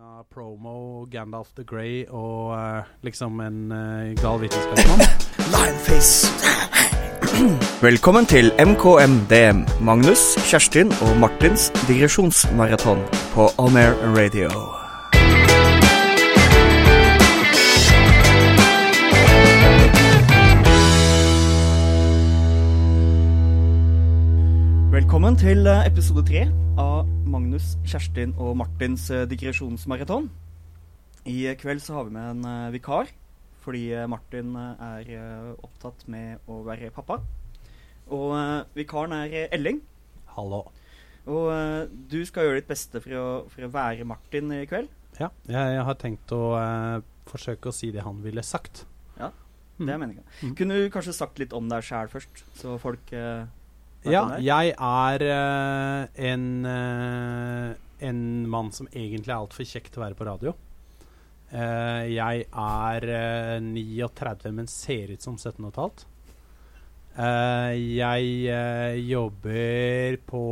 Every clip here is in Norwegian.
av promo, Gandalf the Grey og uh, liksom en uh, gal vitenskapsmann. Velkommen til MKMDM. Magnus, Kjerstin og Martins digresjonsmaraton på On Air Radio. Velkommen til eh, episode tre av Magnus, Kjerstin og Martins eh, digresjonsmaraton. I kveld så har vi med en eh, vikar, fordi Martin er opptatt med å være pappa. Og vikaren er Elling. Hallo. Og du skal gjøre ditt beste for å, for å være Martin i kveld. Ja, jeg, har tenkt å eh, forsøke å si det han ville sagt. Ja, Mm. Det er meninga. Mm. Kunne du kanskje sagt litt om deg sjæl først, så folk eh, Ja, jeg er uh, en, uh, en mann som egentlig er altfor kjekk til å være på radio. Uh, jeg er eh, 39, men ser ut som 17 15. Uh, jeg jobber på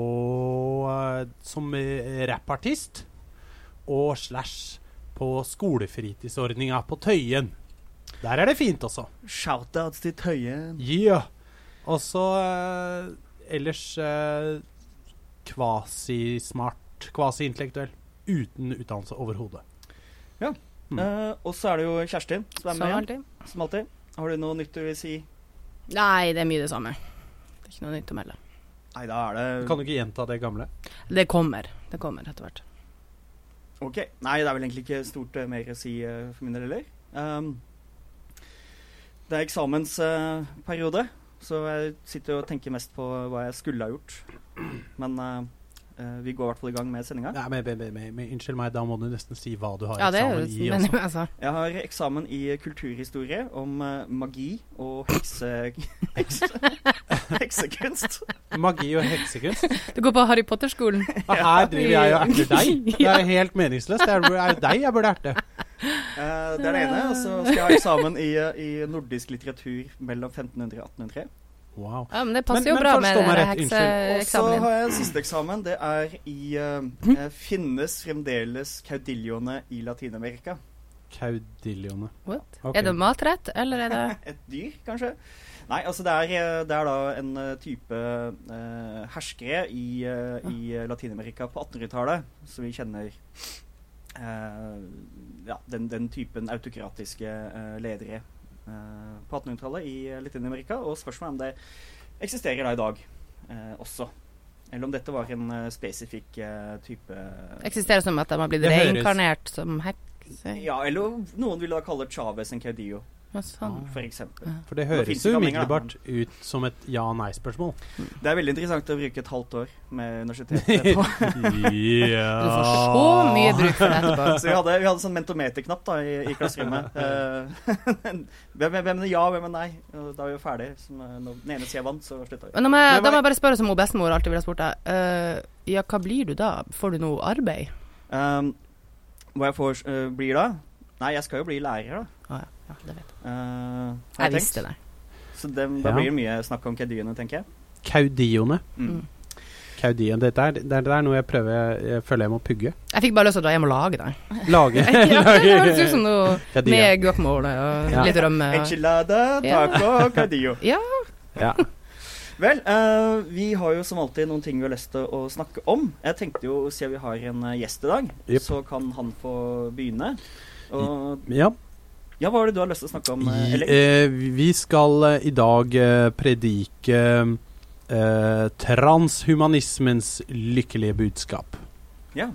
som rappartist og slash på skolefritidsordninga på Tøyen. Der er det fint også. Shoutouts til Tøyen. Yeah. Og så ellers uh, kvasismart, kvasiintellektuell. Uten utdannelse overhodet. Mm. Eh, og så er det jo Kjerstin som er med igjen, alltid. som alltid. Har du noe nytt du vil si? Nei, det er mye det samme. Det er ikke noe nytt å melde. Nei, da er det Kan du ikke gjenta det gamle? Det kommer. Det kommer etter hvert. Ok. Nei, det er vel egentlig ikke stort uh, mer å si uh, for min del heller. Um, det er eksamensperiode, så jeg sitter og tenker mest på hva jeg skulle ha gjort. Men eh, vi går i hvert fall i gang med sendinga. Nei, men, men, men, men, unnskyld meg, da må du nesten si hva du har Ja, er eksamen jo i. Også. altså. Jeg har eksamen i kulturhistorie om uh, magi og hekse... hekse heksekunst. Magi og heksekunst. Du går på Harry Potter-skolen. Ja. her driver jeg og erter deg. Det er helt meningsløst. Det er, jo deg jeg burde erte. Eh, det er det ene. Og så skal jeg ha eksamen i, eh, i nordisk litteratur mellom 1500 og 1803. Wow. Ja, men det passer Men- jo men bra med unnskyld. Og så har jeg en siste eksamen. Det er i eh, eh, Finnes fremdeles caudilloene i Latin-Amerika? Caudillione. What? Er det matrett, eller er det Et dyr, kanskje? Nei, altså det er, det er da en type uh, herskere i, uh, i Latin-Amerika på 1800-tallet, som vi kjenner Ja, den, den typen autokratiske eh, ledere eh, på 1800-tallet i eh, Latin-Amerika. Og spørsmålet er om det eksisterer da i dag eh, også. Eller om dette var en eh, spesifikk eh, type Eksisterer som at de har blitt reinkarnert som hekser? Ja, eller noen ville da kalle Chávez en caudillo, sånn? for eksempel. For det høres jo umiddelbart ut som et ja-nei-spørsmål. Det er veldig interessant å bruke et halvt år med universitetet etterpå. Du får så mye bruk for det etterpå. Så vi hadde, vi hadde sånn mentometerknapp da i, i klasserommet. Eh, hvem, hvem er ja, hvem er nei? Og da er vi jo ferdig. Så når den ene sida vant, så slutta vi. Men da må, jeg, da må jeg bare spørre som hun bestemor alltid ville ha spurt deg. Uh, ja, hva blir du da? Får du noe arbeid? Um, hva jeg får, uh, blir da? Nei, jeg skal jo bli lærer, da. Å ja. ja, det vet jeg. Uh, jeg, Jeg visste det. Så det, da Ja. blir det mye snakk om kaudiene, tenker jeg. Kaudione. Mm. Kaudien. Dette er, det er, det er noe jeg prøver Jeg føler jeg må pugge. Jeg fikk bare lyst til å dra hjem og lage det. Lage. ja, det høres ut som noe med guacamole og Ja. litt rømme. og- Enchilada, taco, caudillo. Ja. Ja. Vel, uh, vi har jo som alltid noen ting vi har lyst til å snakke om. Jeg tenkte jo, siden vi har en eh, gjest i dag, yep. så kan han få begynne. Og ja. Ja, hva var det du har lyst til å snakke om, eh, I, Elling? eh, vi skal eh, i dag eh, predike eh, transhumanismens lykkelige budskap. Ja.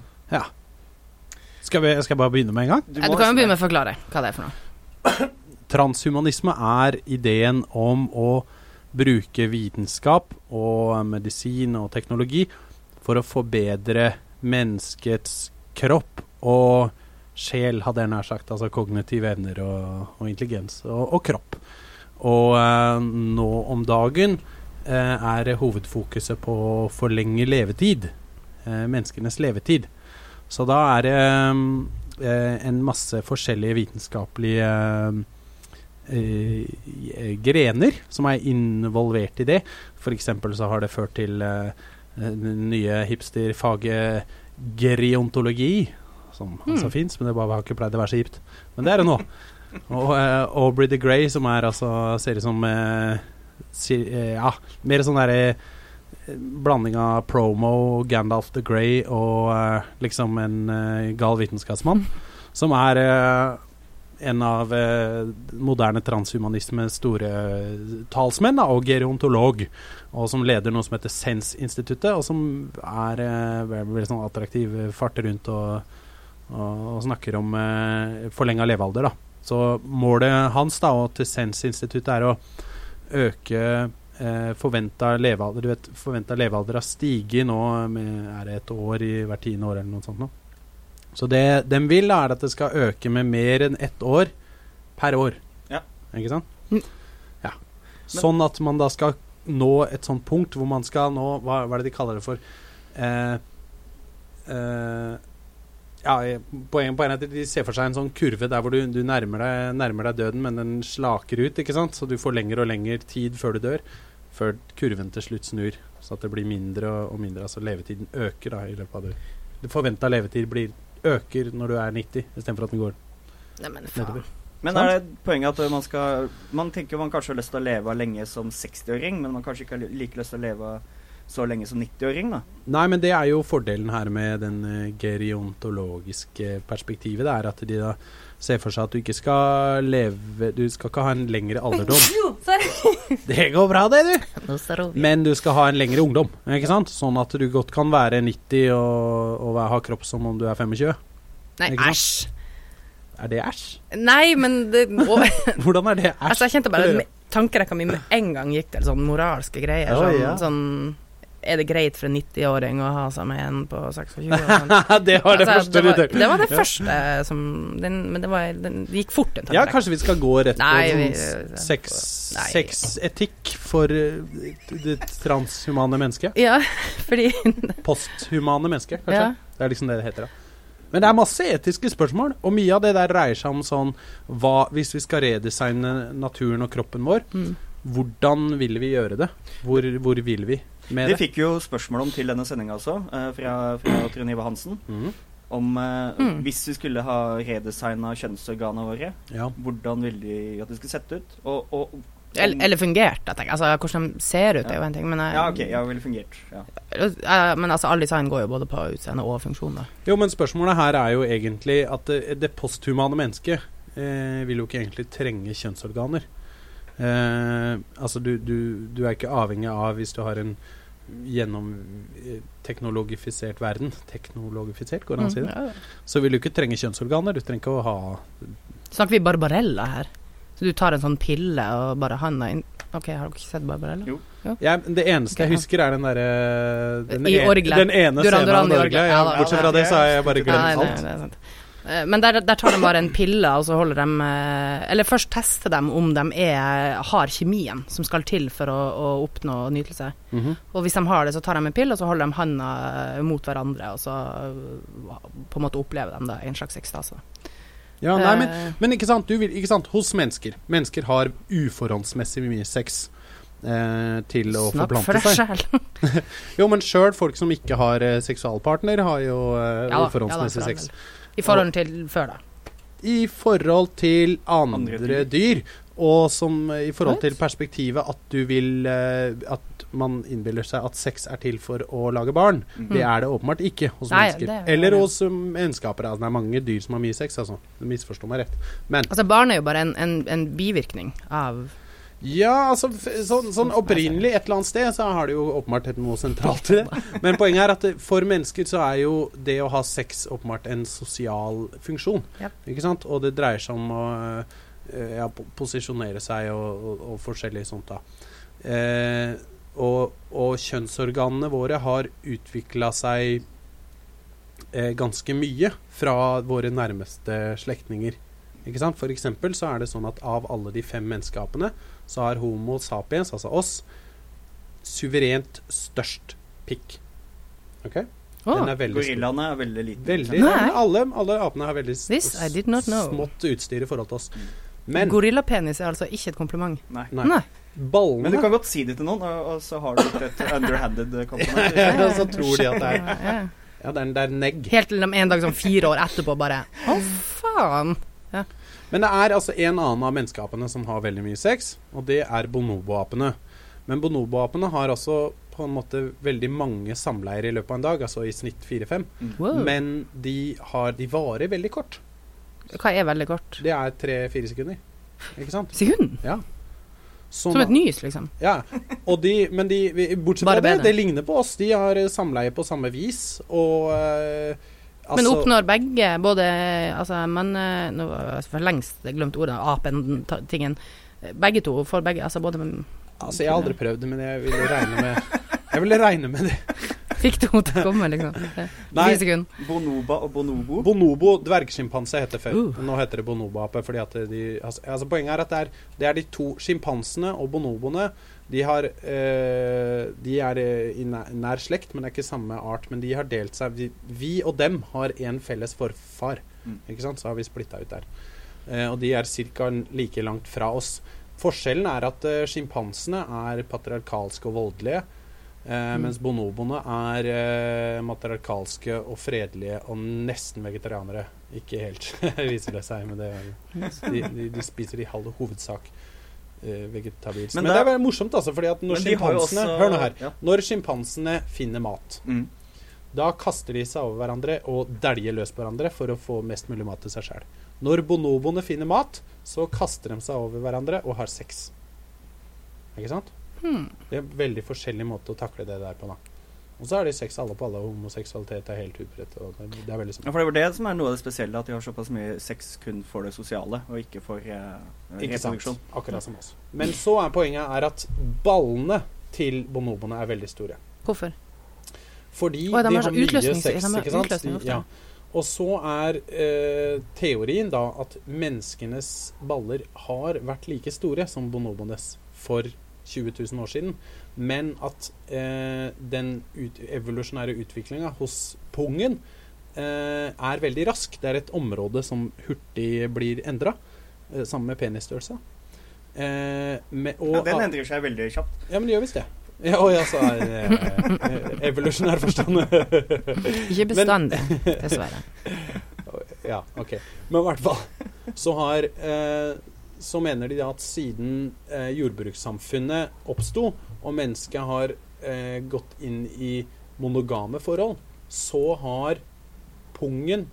Skal, vi, skal jeg bare begynne med en gang? Du, Eh, Du kan jo begynne med å forklare hva det er for noe. Transhumanisme er ideen om å bruke vitenskap og medisin og teknologi for å forbedre menneskets kropp og sjel, hadde jeg nær sagt. Altså kognitive evner og, og intelligens og, og kropp. Og eh, nå om dagen eh, er hovedfokuset på å forlenge levetid. Eh, menneskenes levetid. Så da er det eh, en masse forskjellige vitenskapelige eh, grener som er involvert i det. F.eks. så har det ført til eh, det nye hipsterfaget geriontologi, som altså fins, men det bare har ikke pleid å være så kjipt. Men det er det nå. Og uh, Aubrey the Grey, som er altså ser ut som uh, si, uh, Ja, mer sånn derre eh, blanding av promo, Gandalf the Grey og eh, liksom en eh, gal vitenskapsmann. Som er eh, en av eh, moderne transhumanismes store talsmenn, da, og gerontolog. Og som leder noe som heter SENS-instituttet, og som er eh, veldig, sånn attraktiv, eh, farter rundt og, og, og snakker om eh, forlenga levealder. da. Så målet hans da, og til SENS-instituttet er å øke eh, forventa levealder. Du vet, forventa levealder har stiget nå med er det et år i hvert tiende år eller noe sånt. nå. Så det de vil, da, er at det skal øke med mer enn ett år per år. Ja. Ikke sant? Mm. Ja. Sånn at man da skal nå et sånt punkt hvor man skal nå Hva, hva er det de kaller det for? Eh, eh, ja, poenget, poenget er at de ser for seg en sånn kurve der hvor du, du nærmer, deg, nærmer deg døden, men den slaker ut, ikke sant? Så du får lengre og lengre tid før du dør. Før kurven til slutt snur, så at det blir mindre og, og mindre. Altså levetiden øker da i løpet av det. Du forventa levetid blir, øker når du er 90, istedenfor at den går Neimen, faen. nedover. Men er det poenget at man skal Man tenker man kanskje har lyst til å leve lenge som 60-åring, men man kanskje ikke har like lyst til å leve så lenge som 90-åring, da? Nei, men det er jo fordelen her med den uh, geriontologiske perspektivet. Det er at de da ser for seg at du ikke skal leve Du skal ikke ha en lengre alderdom. Det går bra, det, du! Men du skal ha en lengre ungdom. Ikke sant? Sånn at du godt kan være 90 og, og ha kropp som om du er 25. Nei, æsj. Er det æsj? Nei, men det, Hvordan er det æsj? Altså, jeg kjente bare at tankerekka mi med en gang gikk til sånn moralske greier. Sånn, ja. sånn Er det greit for en 90-åring å ha seg med en på 26? og sånn? det var det Altså, første du tenkte. det var det første som den, Men det, var, den, det gikk fort, Ja, kanskje vi skal gå rett på Nei, sånn sex, sexetikk for uh, det transhumane mennesket. Ja, fordi Posthumane mennesket, kanskje. Ja. Det er liksom det det heter. da. Men det er masse etiske spørsmål, og mye av det der dreier seg om sånn hva, Hvis vi skal redesigne naturen og kroppen vår, mm. hvordan vil vi gjøre det? Hvor, hvor vil vi med det? fikk jo spørsmål om til denne sendinga også, eh, fra, fra Trond Ivar Hansen. Mm. Om eh, Mm. hvis vi skulle ha redesigna kjønnsorganene våre, Ja. hvordan ville de at det skulle sett ut? Og, og eller, eller fungert, jeg tenker. Altså, hvordan de ser ut, er jo en ting, men jeg, Ja, OK. Ja, vel fungert. Ja. Eh, Men altså, all design går jo både på utseende og funksjon, da. Jo, men spørsmålet her er jo egentlig at det, det posthumane mennesket eh, vil jo ikke egentlig trenge kjønnsorganer. Eh, altså, du, du, du er ikke avhengig av hvis du har en gjennomteknologifisert verden Teknologifisert, går det an å si det? Mm, ja. Så vil du ikke trenge kjønnsorganer. Du trenger ikke å ha Snakker vi Barbarella her? Så du tar en sånn pille og bare handa inn OK, har dere ikke sett Barbarella? Jo. ja, Det eneste okay, jeg husker, er den derre den, I en- orgelet. den ene Duran scenen Duran av Orgla. Ja, bortsett fra det, det så har jeg bare glemt alt. det. Eh, Men der, der tar de bare en pille, og så holder de eh, Eller først tester de om de er, har kjemien som skal til for å, å oppnå nytelse. Mhm. Og hvis de har det, så tar de en pille, og så holder de handa eh, mot hverandre, og så eh, på en måte opplever de da en slags ekstase. Ja, nei, men Eh, Men ikke sant, du vil, ikke sant, hos mennesker Mennesker har uforholdsmessig mye sex eh, til å Snakk for deg seg. sjæl. Jo, men sjøl folk som ikke har eh, seksualpartner, har jo eh, Ja uforholdsmessig ja sex. del. I forhold til før, da. I forhold til andre, Andre dyr. og som eh, i forhold til perspektivet at du vil eh, At man innbiller seg at sex er til for å lage barn. Mm. Det er det åpenbart ikke hos Nei, mennesker. det er- Eller hos menneskeapere. menneskaper. Altså, det er mange dyr som har mye sex, altså. Du misforstår meg rett. Men Altså, barn er jo bare en, en, en bivirkning av Ja, altså sånn, sånn opprinnelig et eller annet sted så har det jo åpenbart et noe sentralt i det. Men poenget er at for mennesker så er jo det å ha sex åpenbart en sosial funksjon. Ja. Ikke sant? Og det dreier seg om å eh, ja, posisjonere seg og, og, og forskjellig sånt da. Eh, og, og kjønnsorganene våre har utvikla seg eh, ganske mye fra våre nærmeste slektninger. Ikke sant? For eksempel så er det sånn at av alle de fem menneskeapene så har Homo sapiens, altså oss, suverent størst pikk. Ok? Oh. Den er veldig. Gorillaene er veldig liten. Veldig, ja, alle, alle apene har veldig This smått utstyr i forhold til oss. Men Gorillapenis er altså ikke et kompliment. Nei. Nei. Nei. ballene Men du kan godt si det til noen, og, og så har du et underhanded kompliment. Ja, så tror de at det er Ja. Ja, det er, det er negg. Helt til de en dag sånn fire år etterpå bare Å, faen. Men det er altså en annen av menneskeapene som har veldig mye sex, og det er bonoboapene. Men bonoboapene har altså på en måte veldig mange samleier i løpet av en dag, altså i snitt fire-fem. Wow. Men de, har, de varer veldig kort. Hva er veldig kort? Det er tre-fire sekunder. Ikke sant? Sekund? Ja. Sånn Som et nys, liksom. Ja, og de, men de, bortsett fra det, det ligner på oss. De har eh, samleie på samme vis, og eh, Men altså- oppnår begge, både Altså, men eh, Nå har jeg for lengst glemt ordet, apen-tingen. Begge to får begge, altså både Altså, jeg har aldri prøvd det, men jeg ville regne med Jeg ville regne med det. Fikk to til å komme, liksom. Nei. Bonoba og bonobo. Bonobo, dvergsjimpanse, heter før. Uh. Nå heter det bonoboape. fordi at de, altså, altså Poenget er at det er, det er de to sjimpansene og bonoboene. De, har, eh, de er eh, i nær, nær slekt, men det er ikke samme art. Men de har delt seg Vi, vi og dem har en felles forfar. Mm. Ikke sant? Så har vi splitta ut der. Eh, og de er ca. like langt fra oss. Forskjellen er at sjimpansene er patriarkalske og voldelige. Eh. Mens bonoboene er eh, matriarkalske og fredelige og nesten vegetarianere. Ikke helt, viser det seg. Men det, de, de, de spiser i all hovedsak eh, vegetabilsk. Men, Men det er veldig morsomt, altså. Fordi at når sjimpansene Hør nå her. Ja. Når sjimpansene finner mat, Mm. da kaster de seg over hverandre og dæljer løs på hverandre for å få mest mulig mat til seg sjøl. Når bonoboene finner mat, så kaster de seg over hverandre og har sex. Ikke sant? Hmm. Det er en veldig forskjellig måte å takle det der på, da. Og så er det sex alle på alle, og homoseksualitet er helt utbredt. Og det, det er veldig sånn. Ja, for det er det som er noe av det spesielle, at de har såpass mye sex kun for det sosiale, og ikke for eh, Ikke sant? Akkurat som oss. Men så er poenget er at ballene til bonoboene er veldig store. Hvorfor? Fordi Å, de de har har mye sex, ikke sant? De, ja. Og så er eh, teorien da at menneskenes baller har vært like store som bonobones for 20 000 år siden, men at eh, den ut evolusjonære utviklinga hos pungen eh, er veldig rask. Det er et område som hurtig blir endra, eh, sammen med penisstørrelse. Eh, med, og, Ja, den endrer seg veldig kjapt. ja, men det gjør visst det. Ja, og så er eh, evolusjonær forstand. Ikke bestandig, dessverre. ja, ok. Men i hvert fall så har eh, Så mener de at siden eh, jordbrukssamfunnet oppsto, og mennesket har eh, gått inn i monogame forhold, så har pungen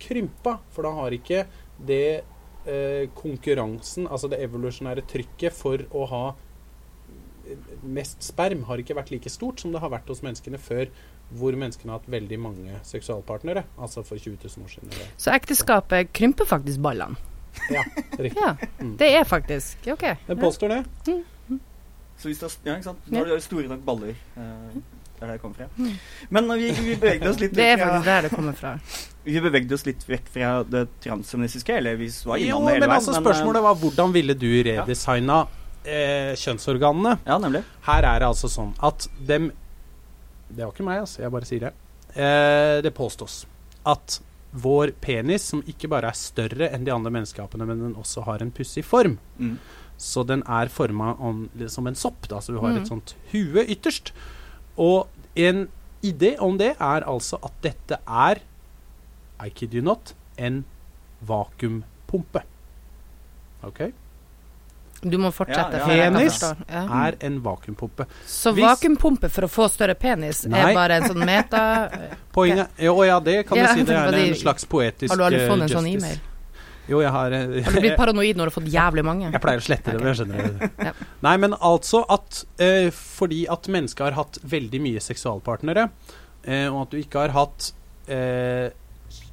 krympa. For da har ikke det eh, konkurransen, altså det evolusjonære trykket for å ha mest sperm har ikke vært like stort som det har vært hos menneskene før, hvor menneskene har hatt veldig mange seksualpartnere. Altså for 20 000 år siden. Så ekteskapet krymper faktisk ballene. Ja, riktig. Ja, Mm. det er faktisk OK. Den påstår det. Så hvis det er, ja, ikke sant? Når du har store nok baller uh, Det er der det kommer fra. Men vi, vi bevegde oss litt Det er faktisk der det kommer fra. Vi bevegde oss litt vekk fra det transhumanistiske, eller vi var innom det hele men veien. altså men, spørsmålet eh, var hvordan ville du redesigna eh, kjønnsorganene? Ja, nemlig. Her er det altså sånn at dem Det var ikke meg, altså. Jeg bare sier det. Eh, det påstås at vår penis, som ikke bare er større enn de andre menneskeapene, men den også har en pussig form, Mm. så den er forma som en sopp. Da, så du har Mm. et sånt hue ytterst. Og en idé om det er altså at dette er, I kid you not, en vakuumpumpe. OK? Du må fortsette. Ja, ja. Penis. Ja. Er en vakuumpumpe. Så Hvis- vakuumpumpe for å få større penis Nei. er bare en sånn meta Poenget Jo, ja, det kan Ja, du si. Det er de- en slags poetisk Har du aldri eh, fått en sånn e-mail? Jo, jeg har eh, Har du blitt paranoid når du har fått jævlig mange? Jeg pleier å slette det, men jeg skjønner det. Ja. Nei, men altså at eh, fordi at mennesket har hatt veldig mye seksualpartnere, eh, og at du ikke har hatt eh,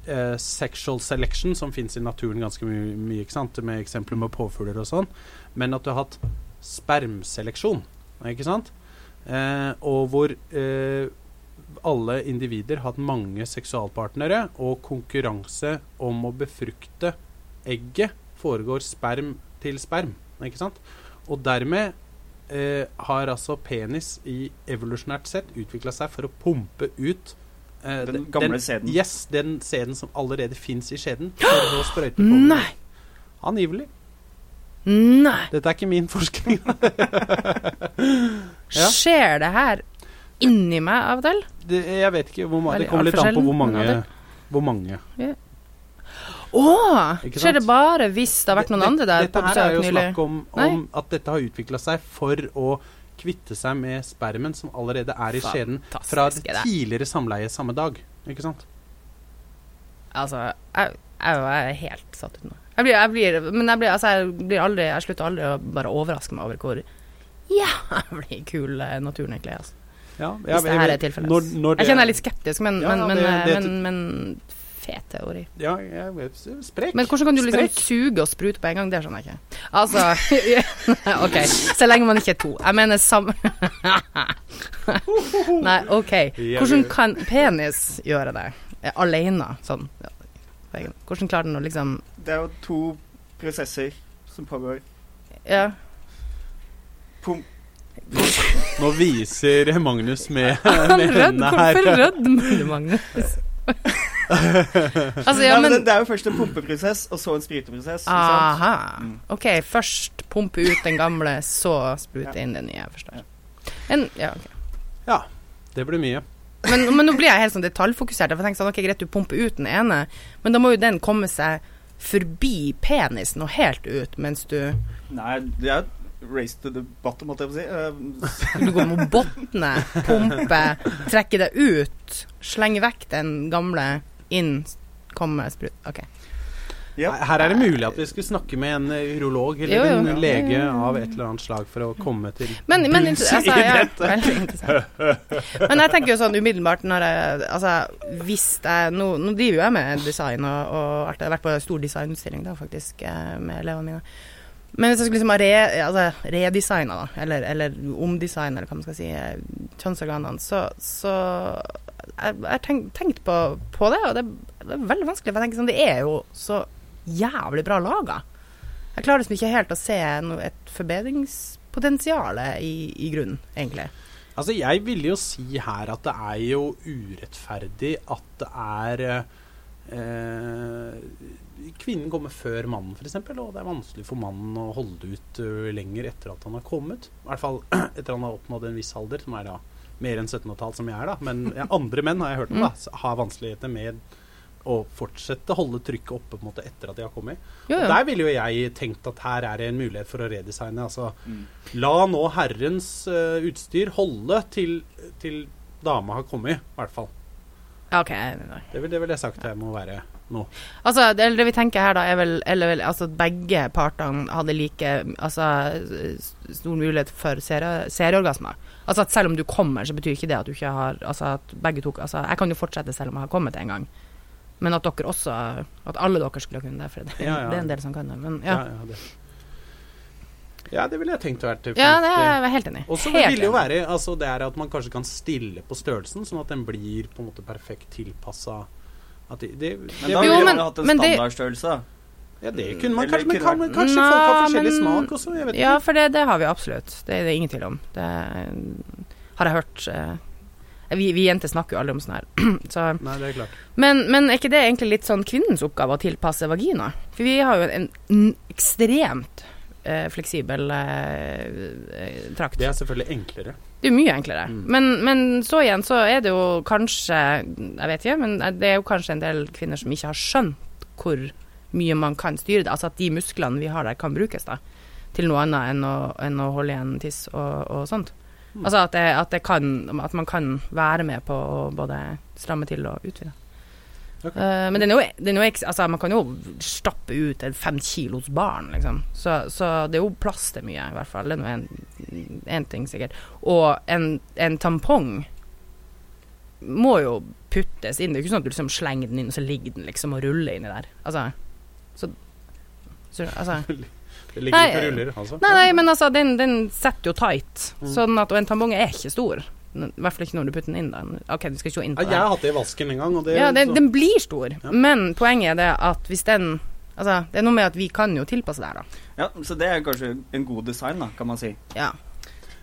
eh, sexual selection, som fins i naturen ganske mye, ikke sant? med eksempler med påfugler og sånn, men at du har hatt spermseleksjon, ikke sant? Eh, og hvor eh, alle individer har hatt mange seksualpartnere, og konkurranse om å befrukte egget foregår sperm til sperm, ikke sant? Og dermed eh, har altså penis i evolusjonært sett utvikla seg for å pumpe ut eh, Den gamle gamle sæden. Yes, den sæden som allerede fins i skjeden. For å sprøyte på. Nei! Angivelig. Nei! Dette er ikke min forskning. Ja. Skjer det her inni meg av og til. Det, jeg vet ikke hvor Det kommer litt an på hvor mange. Hvor mange. Å! Ikke Skjer det bare hvis det har vært noen Det- andre der Dette på her er jo nylig? snakk om, om at dette har utvikla seg for å kvitte seg med spermen som allerede er i skjeden fra det er tidligere samleie samme dag. Ikke sant? Altså, jeg, jeg, jeg er helt satt ut nå. Jeg blir, jeg blir, men jeg blir, altså, jeg blir aldri Jeg slutter aldri å bare overraske meg over hvor jævlig kul eh, naturen egentlig er. Altså. Ja, Hvis det her er tilfellet. Når, når Jeg kjenner jeg er litt skeptisk, men, Ja, men, men, det- det- men, men fet teori. Ja, jeg vet Sprek. Men hvordan kan du liksom Sprek. suge og sprute på en gang? Det skjønner jeg ikke. Altså OK. Så lenge man ikke er to. Jeg mener samme Nei, OK. Hvordan kan penis gjøre det? Alene, sånn. Hvordan klarer den å liksom Det er jo to prosesser som pågår. Ja. Pump. Nå viser Magnus med, med hendene her. hvorfor rødmer du, Magnus? altså, Ja, men det, er jo først en pumpeprosess, og så en spruteprosess. Aha. Mm. OK, først pumpe ut den gamle, så sprute inn den nye. Jeg forstår. En, ja, okay. Ja, det blir mye. men, men nå blir jeg helt sånn detaljfokusert. For jeg tenker sånn, ok, Greit, du pumper ut den ene, men da må jo den komme seg forbi penisen og helt ut, mens du Nei, det er race to the bottom, måtte jeg få si. Du går mot bunnen, pumpe, trekker det ut, slenger vekk den gamle, inn, komme, sprut. OK. ja. Her er det mulig at vi skulle snakke med en eh, urolog eller Jo, jo. en lege av et eller annet slag for å komme til Men, men bunns altså, i ja, dette. veldig interessant. Men jeg tenker jo sånn umiddelbart når jeg Altså, hvis jeg Nå, nå driver jo jeg med design og, og alt. Jeg har vært på en stor designutstilling da, faktisk, eh, med elevene mine. Men hvis jeg skulle liksom ha re, altså, redesigna, da, eller, eller omdesigna, eller hva man skal si, eh, kjønnsorganene, så, så Jeg har tenkt, tenkt på, på det, og det, det er veldig vanskelig. For jeg tenker sånn, det er jo så jævlig bra laga. Jeg klarer liksom ikke helt å se no, et forbedringspotensial i, i grunnen, egentlig. Altså, jeg ville jo si her at det er jo urettferdig at det er eh, Kvinnen kommer før mannen, f.eks., og det er vanskelig for mannen å holde ut uh, lenger etter at han har kommet. I hvert fall etter han har oppnådd en viss alder, som er da mer enn 17,5 som jeg er, da. Men ja, andre menn har jeg hørt om, da, har vanskeligheter med å fortsette å holde trykket oppe på en måte etter at de har kommet. Jo, Og der ville jo jeg tenkt at her er det en mulighet for å redesigne. Altså, Mm. la nå herrens uh, utstyr holde til, til dama har kommet, i hvert fall. Okay, Det vil, det vil jeg sagt her må være nå. Altså, det, det vi tenker her, da, er vel, eller vel altså, at begge partene hadde like altså, stor mulighet for serie, serieorgasmer. Altså at selv om du kommer, så betyr ikke det at du ikke har Altså at begge to Altså, jeg kan jo fortsette selv om jeg har kommet en gang. Men at dere også At alle dere skulle kunne det. For det, Ja, ja. det er en del som kan det. Men Ja, ja. ja, det. ja, det ville jeg tenkt å være Ja, det er jeg helt enig i. Og så vil det jo være altså det er at man kanskje kan stille på størrelsen, sånn at den blir på en måte perfekt tilpassa det, det, Men da ville man hatt en standardstørrelse. da. Ja, det kunne man kanskje Men kan, kanskje Nå, folk har forskjellig men- smak også? Jeg vet Ja, ikke. for det, det har vi absolutt. Det er det ingen tvil om. Det har jeg hørt eh, vi, vi jenter snakker jo aldri om sånn her. Så Nei, det er klart. Men, men er ikke det egentlig litt sånn kvinnens oppgave å tilpasse vagina? For vi har jo en, en ekstremt eh, fleksibel eh, eh, trakt. Det er selvfølgelig enklere. Det er mye enklere. Mm. Men, men så igjen så er det jo kanskje Jeg vet ikke, men det er jo kanskje en del kvinner som ikke har skjønt hvor mye man kan styre det. Altså at de musklene vi har der, kan brukes da til noe annet enn å, enn å holde igjen tiss og, og sånt. Mm. Altså at, det, at, det kan, at man kan være med på å både stramme til og utvide. Okay. Uh, men det jo, det jo Altså, man kan jo stappe ut et fem kilos barn, liksom. Så, så det er jo plass til mye, i hvert fall. Det er nå én ting, sikkert. Og en, en tampong må jo puttes inn. Det er ikke sånn at du liksom slenger den inn, og så ligger den liksom og ruller inni der. Altså Så, så altså Det ligger Nei, ikke og ruller, altså. Nei, nei, men altså, den, den setter jo tight. Mm. Sånn at, og en tampong er ikke stor. I hvert fall ikke når du putter den inn. da OK, du skal ikke inn på Ja, jeg har hatt det i vasken en gang, og det Ja, den, den blir stor, Ja. men poenget er det at hvis den Altså, det er noe med at vi kan jo tilpasse det her, da. Ja, Så det er kanskje en god design, da, kan man si. Ja,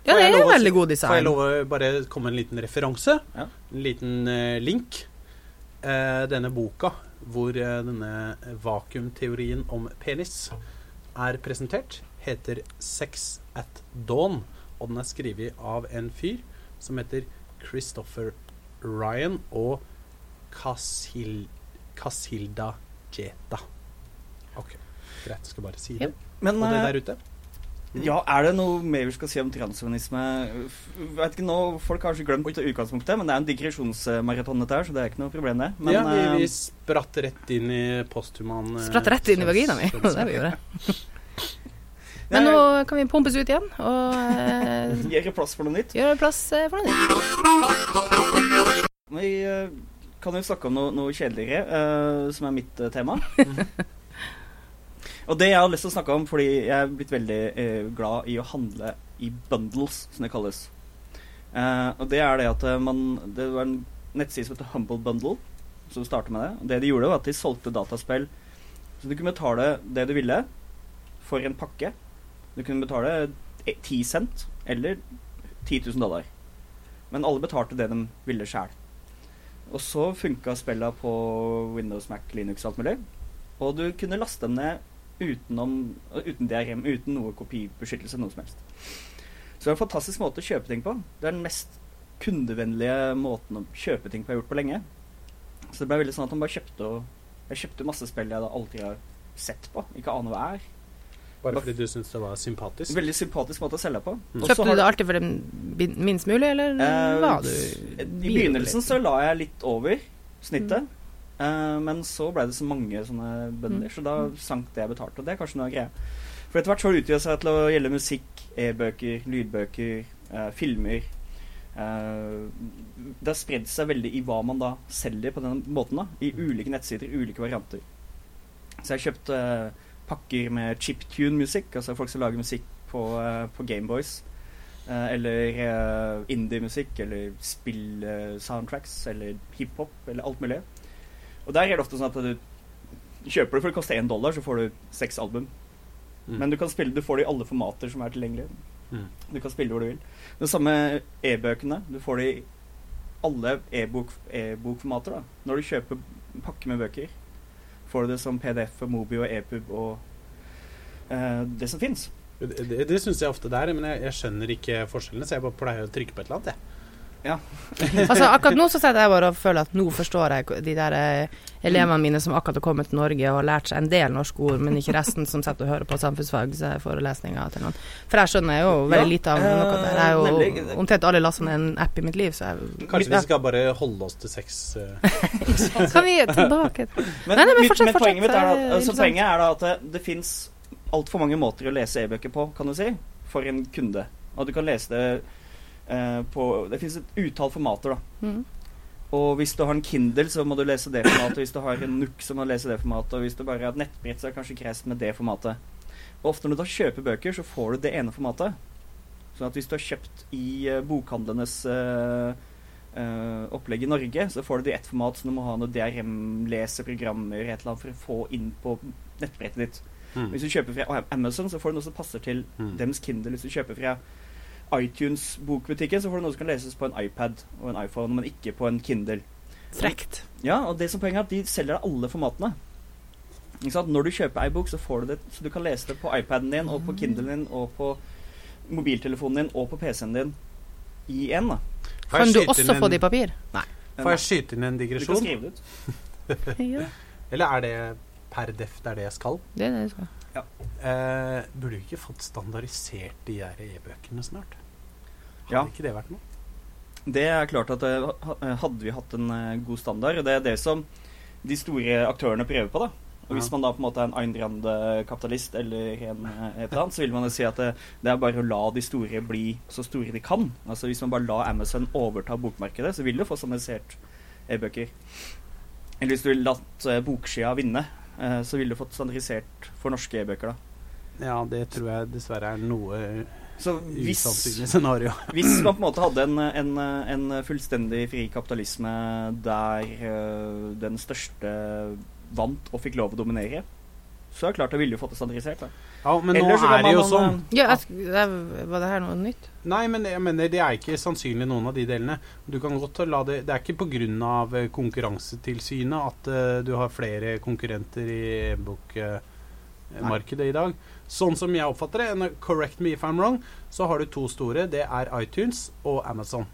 ja det er lov veldig god god Får jeg design. lov å bare komme med en liten referanse? Ja. En liten uh, link. Uh, denne boka hvor eh, denne vakuumteorien om penis er presentert, heter 'Sex at Dawn'. Og den er skrevet av en fyr som heter Christopher Ryan og Casil Casilda Jeta. Ok, greit. Skal bare si det. Yep. Men Og det eh, der ute? Ja, er det noe mer vi skal si om transfeminisme? Vet ikke nå, Folk har kanskje glemt utgangspunktet, men det er en digresjonsmaraton dette her, så det er ikke noe problem, det. Men, ja, vi, vi eh, spratt rett inn i posthuman eh, Spratt rett inn i vagina mi. Det er det vi gjorde. Men nå kan vi pumpes ut igjen og Gjøre gir plass for noe nytt. gjøre plass eh, for noe nytt. Vi eh, kan jo snakke om noe, noe kjedeligere, uh, som er mitt uh, tema. Og det jeg har lyst til å snakke om, fordi jeg er blitt veldig eh, glad i å handle i bundles, som det kalles. Eh, og det er det at eh, man Det var en nettside som heter Humble Bundle, som startet med det. Og det de gjorde, var at de solgte dataspill. Så du kunne betale det du ville for en pakke. Du kunne betale eh, 10 cent eller 10 000 dollar. Men alle betalte det de ville sjæl. Og så funka spilla på Windows, Mac, Linux og alt mulig. Og du kunne laste dem ned utenom, uten DRM, uten noe kopibeskyttelse, noe som helst. Så det er en fantastisk måte å kjøpe ting på. Det er den mest kundevennlige måten å kjøpe ting på jeg har gjort på lenge. Så det ble veldig sånn at man bare kjøpte og Jeg kjøpte masse spill jeg da aldri har sett på, ikke aner hva er. Bare fordi du syntes det var sympatisk? Veldig sympatisk måte å selge på. Mm. Kjøpte du det alltid for det minst mulig, eller Eh, la du I begynnelsen så la jeg litt over snittet. Eh, men så ble det så mange sånne bønder, Mm. så da sank det jeg betalte. Og det er kanskje noe greia. For etter hvert så har det seg til å gjelde musikk, e-bøker, lydbøker, eh, filmer. Eh, det har spredd seg veldig i hva man da selger på den måten. da I ulike nettsider, ulike varianter. Så jeg har kjøpt pakker med chiptune-musikk, altså folk som lager musikk på, uh, på Gameboys. Eller uh, indie-musikk, eller spill-soundtracks, eller hiphop, eller alt mulig. Og der er det ofte sånn at du kjøper det for det koster én dollar, så får du seks album. Mm. Men du kan spille, du får det i alle formater som er tilgjengelige. Mm. Du kan spille hvor du vil. Det samme e-bøkene. Du får det i alle e-bokformater. da. Når du kjøper pakke med bøker, får du det som PDF og Mobi og EPUB og eh, det som fins. Det, det, det syns jeg ofte det er, men jeg, jeg skjønner ikke forskjellene, så jeg bare pleier å trykke på et eller annet. Jeg. Altså Akkurat nå så sitter jeg bare og føler at nå forstår jeg de der eh, elevene mine som akkurat har kommet til Norge og har lært seg en del norske ord, men ikke resten som sitter og hører på samfunnsfagsforelesninger til noen. For jeg skjønner jo veldig Ja, lite av noe av det. Jeg er jo omtrent alle lasta ned en app i mitt liv, så jeg Kanskje vi skal bare holde oss til sex eh, Kan vi tilbake Men, Nei, nei, men fortsett, fortsett, poenget mitt er da, er altså, interessant. poenget er da at det, det fins altfor mange måter å lese e-bøker på, kan du si, for en kunde. Og du kan lese det eh, på Det finnes et utall formater, da. Mm. Og hvis du har en Kindle, så må du lese det formatet. Hvis du har en NUK, så må du lese det formatet. Og hvis du bare har et nettbrett, så er det kanskje greit med det formatet. Og ofte når du da kjøper bøker, så får du det ene formatet. Sånn at hvis du har kjøpt i uh, bokhandlenes uh, uh, opplegg i Norge, så får du det i ett format, så du må ha noe DRM-leseprogrammer et eller annet for å få inn på nettbrettet ditt. mm. Hvis du kjøper fra Amazon, så får du noe som passer til Mm. dems Kindle. Hvis du kjøper fra iTunes-bokbutikken, så får du noe som kan leses på en iPad og en iPhone, men ikke på en Kindle. Frekt. Ja, og det som er poenget er at de selger deg alle formatene. Ikke sant? Når du kjøper ei bok, så får du det Så du kan lese det på iPaden din og på Kindlen din og på mobiltelefonen din og på PC-en din i én. Kan du også få det i papir? Nei. Får jeg skyte inn en digresjon? Du kan skrive det ut. Ja, Eller er det per def det er det jeg skal? det er det jeg skal. Eh, burde vi ikke fått standardisert de her e-bøkene snart? Hadde Ja. ikke det vært noe? Det er klart at eh, hadde vi hatt en eh, god standard, det er det som de store aktørene prøver på, da. Og hvis man da på en måte er en Ayn Rand-kapitalist eller en, eh, et eller annet, så vil man jo si at det, det er bare å la de store bli så store de kan. Altså Hvis man bare lar Amazon overta bokmarkedet, så vil du få standardisert e-bøker. Eller hvis du ville latt eh, bokskia vinne, eh, så ville du fått standardisert for norske e-bøker, da. Ja, det tror jeg dessverre er noe Så hvis usannsynlig scenario. Hvis man på en måte hadde en, en, en fullstendig fri kapitalisme der eh, den største vant og fikk lov å dominere, så er det klart det ville jo fått det standardisert. Da. Ja, men Eller nå er det jo man, sånn. Ja, jeg, det- var det her noe nytt? Nei, men jeg mener det er ikke sannsynlig noen av de delene. Du kan godt la det Det er ikke pga. Konkurransetilsynet at uh, du har flere konkurrenter i e-bokmarkedet i dag. Sånn som jeg oppfatter det, correct me if I'm wrong, så har du to store. Det er iTunes og Amazon.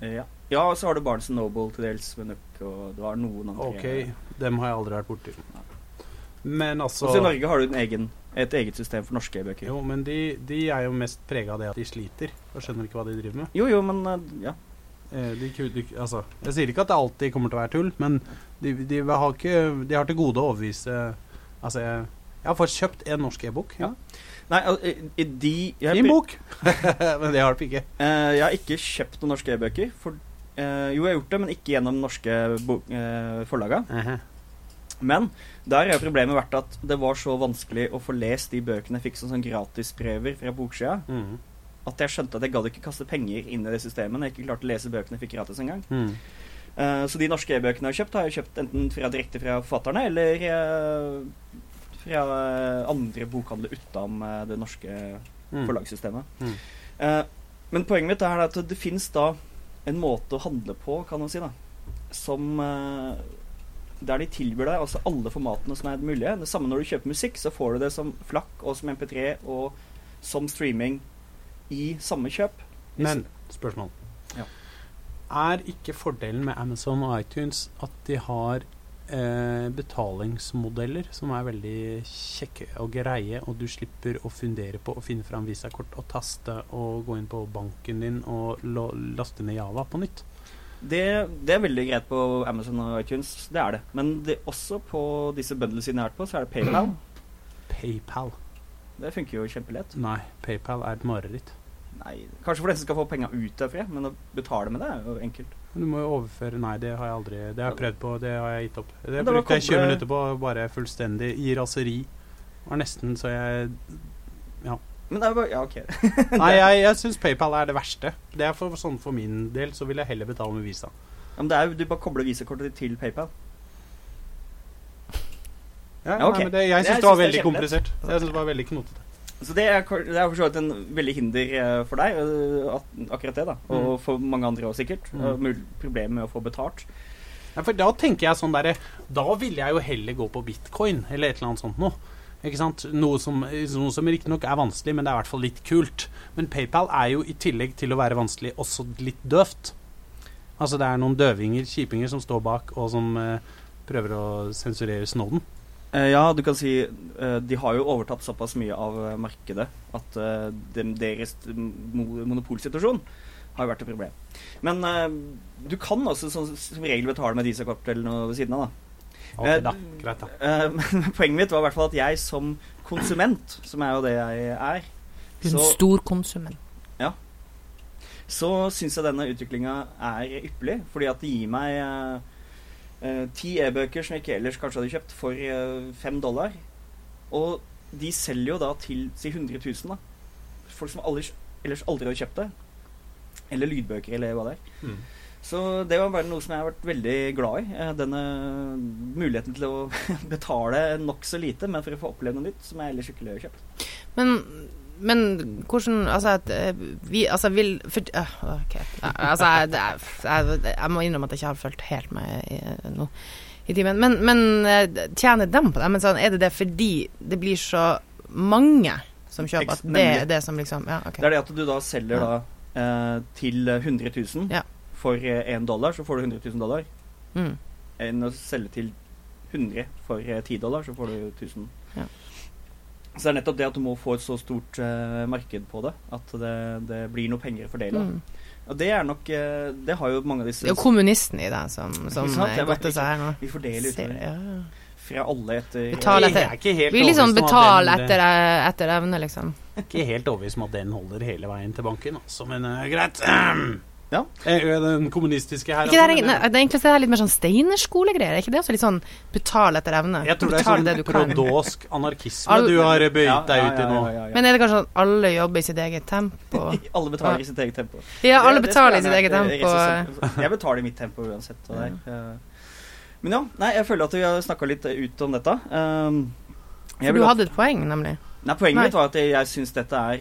Ja. Ja, og så har du Barnes Noble til dels med og du har noen andre. Ok, dem har jeg aldri vært borti. Men altså Også i Norge har du en egen, et eget system for norske e-bøker. Jo, men de, de er jo mest prega av det at de sliter og skjønner ikke hva de driver med. Jo, jo, men eh, ja. Eh, De, de, altså, jeg sier ikke at det alltid kommer til å være tull, men de, de, har, ikke, de har til gode å overbevise Altså, jeg, jeg har fått kjøpt en norsk e-bok. Ja. Nei, de jeg, Fin bok! men det hjalp ikke. Uh, jeg har ikke kjøpt noen norske e-bøker. Eh, jo, jeg har gjort det, men ikke gjennom norske uh, forlaga. Uh -huh. Men der har problemet vært at det var så vanskelig å få lest de bøkene jeg fikk som sånn gratisbrever fra boksida, Mm. at jeg skjønte at jeg gadd ikke kaste penger inn i det systemet når jeg ikke klarte å lese bøkene jeg fikk gratis engang. Mm. Uh, så de norske e-bøkene jeg har kjøpt, har jeg kjøpt enten fra, direkte fra forfatterne eller eh, fra eh, andre bokhandler utenom eh, det norske Mm. forlagssystemet. Mm. Eh, men poenget mitt er at det fins da en måte å handle på, kan man si, da, som eh, Der de tilbyr deg altså alle formatene som er mulige. Det samme når du kjøper musikk, så får du det som flakk og som MP3 og som streaming i samme kjøp. Men spørsmål. Ja. Er ikke fordelen med Amazon og iTunes at de har eh, betalingsmodeller som er veldig kjekke og greie, og du slipper å fundere på å finne fram visakort og taste og gå inn på banken din og laste ned Java på nytt? det, det er veldig greit på Amazon og iTunes, det er det. Men det, også på disse bundlesene jeg har vært på, så er det PayPal. PayPal. Det funker jo kjempelett. Nei, PayPal er et mareritt. Nei, Kanskje for den som skal få penga ut derfra, men å betale med det er jo enkelt. Du må jo overføre Nei, det har jeg aldri Det har jeg prøvd på, det har jeg gitt opp. Det det brukte jeg 20 minutter på, bare fullstendig i raseri. Var nesten så jeg Ja. Men det er bare Ja, OK. Nei, jeg, jeg syns PayPal er det verste. Det er for, sånn for min del, så vil jeg heller betale med Visa. Ja, men det er jo, Du bare kobler visakortet ditt til PayPal. Ja, Ja, ok. nei, men det, jeg syns synes det var veldig komplisert. Jeg synes det var veldig knotete. Så det er, for så vidt en veldig hinder eh, for deg, eh, at, akkurat det, da. Og Mm. for mange andre òg, sikkert. Mm. Mul- med å få betalt. Ja, for da tenker jeg sånn derre Da vil jeg jo heller gå på bitcoin, eller et eller annet sånt noe. Ikke sant? Noe som, noe som riktignok er vanskelig, men det er i hvert fall litt kult. Men PayPal er jo i tillegg til å være vanskelig også litt døvt. Altså det er noen døvinger, kjipinger, som står bak, og som eh, prøver å sensurere Snowden. Eh, ja, du kan si eh, De har jo overtatt såpass mye av eh, markedet at dem- deres monopolsituasjon har jo vært et problem. Men du kan også som, som regel betale med Visa-kort eller noe ved siden av, da. Ok, Eh, da. Greit, da. Men poenget mitt var i hvert fall at jeg som konsument, som er jo det jeg er, En så, stor konsument. Ja. så syns jeg denne utviklinga er ypperlig. Fordi at det gir meg ti e-bøker som jeg ikke ellers kanskje hadde kjøpt, for eh, fem dollar. Og de selger jo da til si 100 000, da. Folk som ellers, ellers aldri hadde kjøpt det. Eller lydbøker, eller hva det er. Mm. Så det var bare noe som jeg har vært veldig glad i. eh, Denne muligheten til å betale nokså lite, men for å få oppleve noe nytt som jeg ellers ikke ville kjøpt. Men, men hvordan Altså, eh, vi Altså, vil for, uh, OK. Altså, jeg, jeg, jeg må innrømme at jeg ikke har fulgt helt med i, nå i timen. Men, men eh, tjener dem på det? Men sånn, er det det fordi det blir så mange som kjøper, at det er det som liksom Ja, okay. Det er det at du da selger da eh, til 100 000 Ja. for én dollar, så får du 100 000 dollar. Mm. Enn å selge til 100 for eh, 10 dollar, så får du 1000. Så det er nettopp det at du må få et så stort uh, marked på det, at det, det blir noe penger å fordele. Mm. Og det er nok uh, Det har jo mange av disse Det er jo kommunisten i deg som, som godter seg her nå. Vi fordeler utover ja. fra alle etter Jeg etter- er ikke helt Vi liksom betaler etter, etter evne, liksom. Ikke helt overbevist om at den holder hele veien til banken, altså, men uh, greit. Ja. Den kommunistiske her Ikke det, er, nei, det er egentlig det er litt mer sånn steinerskolegreier. Er ikke det også litt sånn betal etter evne? Jeg tror det er sånn det prodåsk anarkisme All- du har bøyd Ja, deg ut i ja, nå. ja, ja. Men er det kanskje sånn alle jobber i sitt eget tempo? Alle betaler i sitt eget tempo. Ja, alle Det- det betaler i sitt eget tempo. resistent. Jeg betaler i mitt tempo uansett. Og det. Men ja, nei, jeg føler at vi har snakka litt ut om dette. Um, jeg For du hadde et poeng, nemlig. Nei, Poenget Nei. mitt var at jeg, jeg syns dette er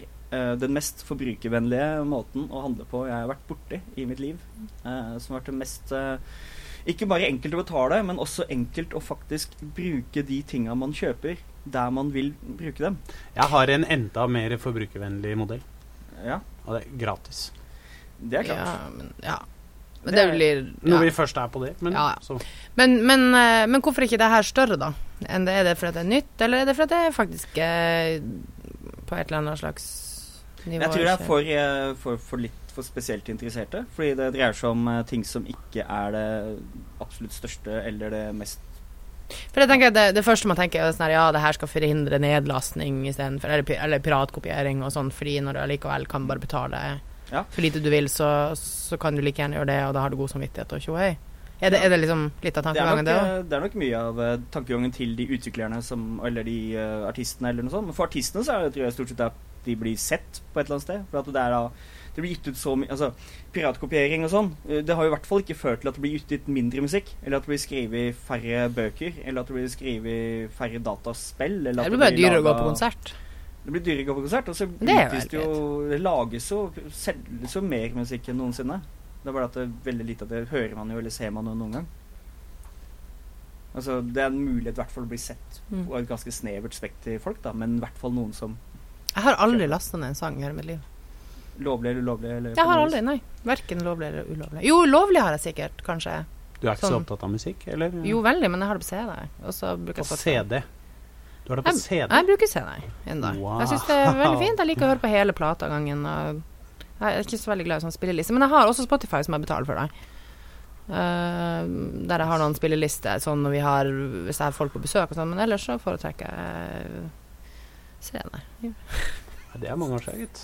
den mest forbrukervennlige måten å handle på jeg har vært borti i mitt liv. Eh, som har vært det mest eh, Ikke bare enkelt å betale, men også enkelt å faktisk bruke de tinga man kjøper, der man vil bruke dem. Jeg har en enda mer forbrukervennlig modell, Ja, og det er gratis. det er klart. Ja, men, ja. Men Det det blir ja. Når vi først er på det. Men, Ja, ja. Så, Men, men, eh, men hvorfor ikke det her større, da? Er det fordi det er nytt, eller er det fordi det er faktisk eh, på et eller annet slags nivå? Jeg tror det er for, eh, for, for litt for spesielt interesserte. Fordi det dreier seg om eh, ting som ikke er det absolutt største eller det mest For jeg tenker at det, det første man tenker er sånn her, ja, det her skal forhindre nedlastning istedenfor eller, eller piratkopiering og sånn, fordi når du allikevel kan bare betale Ja. for lite du vil, så, så kan du like gjerne gjøre det, og da har du god samvittighet og tjohei. Er, det- er det liksom litt av det er, tankegangen, det òg? eh, det er nok mye av tankegangen til de utviklerne som, eller de uh, artistene eller noe sånt. Men for artistene så er det tror jeg stort sett at de blir sett på et eller annet sted. For at det da det blir gitt ut så mye Altså, piratkopiering og sånn, eh, det har jo i hvert fall ikke ført til at det blir gitt ut mindre musikk. Eller at det blir skrevet færre bøker. Eller at det blir skrevet færre dataspill. Eller at Det blir bare dyrere å gå på konsert. Det blir dyrere å gå på konsert. Og så utgis det jo Det lages og selges jo mer musikk enn noensinne. Det er bare at det er veldig lite av det hører man jo eller ser man jo noen gang. Altså, det er en mulighet i hvert fall å bli sett Mm. på et ganske snevert spekter folk, da, men i hvert fall noen som Jeg har aldri lasta ned en sang i hele mitt liv. lovlig eller ulovlig eller Jeg har aldri, nei. Verken lovlig eller ulovlig. Jo, lovlig har jeg sikkert, kanskje. du er ikke så Sånn. opptatt av musikk, eller? Jo, veldig, men jeg har det på CD. Og så bruker På jeg CD. Du har det på Jeg, CD? jeg bruker CD ennå. Wow. Jeg syns det er veldig fint. Jeg liker å høre på hele plata av gangen. Og jeg er ikke så veldig glad i sånn spilleliste. Men jeg har også Spotify som jeg betaler for. deg Uh, der jeg har noen spillelister sånn når vi har hvis jeg har folk på besøk og sånn. Men ellers så foretrekker jeg CD. Ja, det er mange år siden, gitt.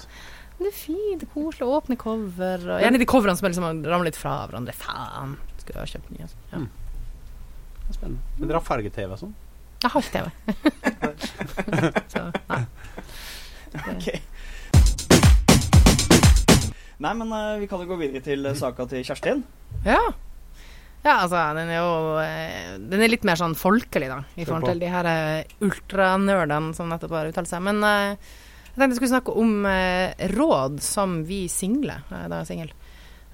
Det er fint, det er koselig å åpne cover. Og gjerne de coverne som liksom ramler litt fra hverandre. Faen, skulle jeg ha kjøpt nye. Ja. Mm. Det er spennende. Men dere har farge-TV og sånn? Jeg har ikke TV. så nei. Okay. Nei, men uh, vi kan jo gå videre til uh, saka til Kjerstin. Ja. Ja, altså, den er jo eh, Den er litt mer sånn folkelig, da, i forhold til de her eh, ultranerdene som nettopp har uttalt seg. Men eh, jeg tenkte jeg skulle snakke om råd som vi single, da er jeg singel,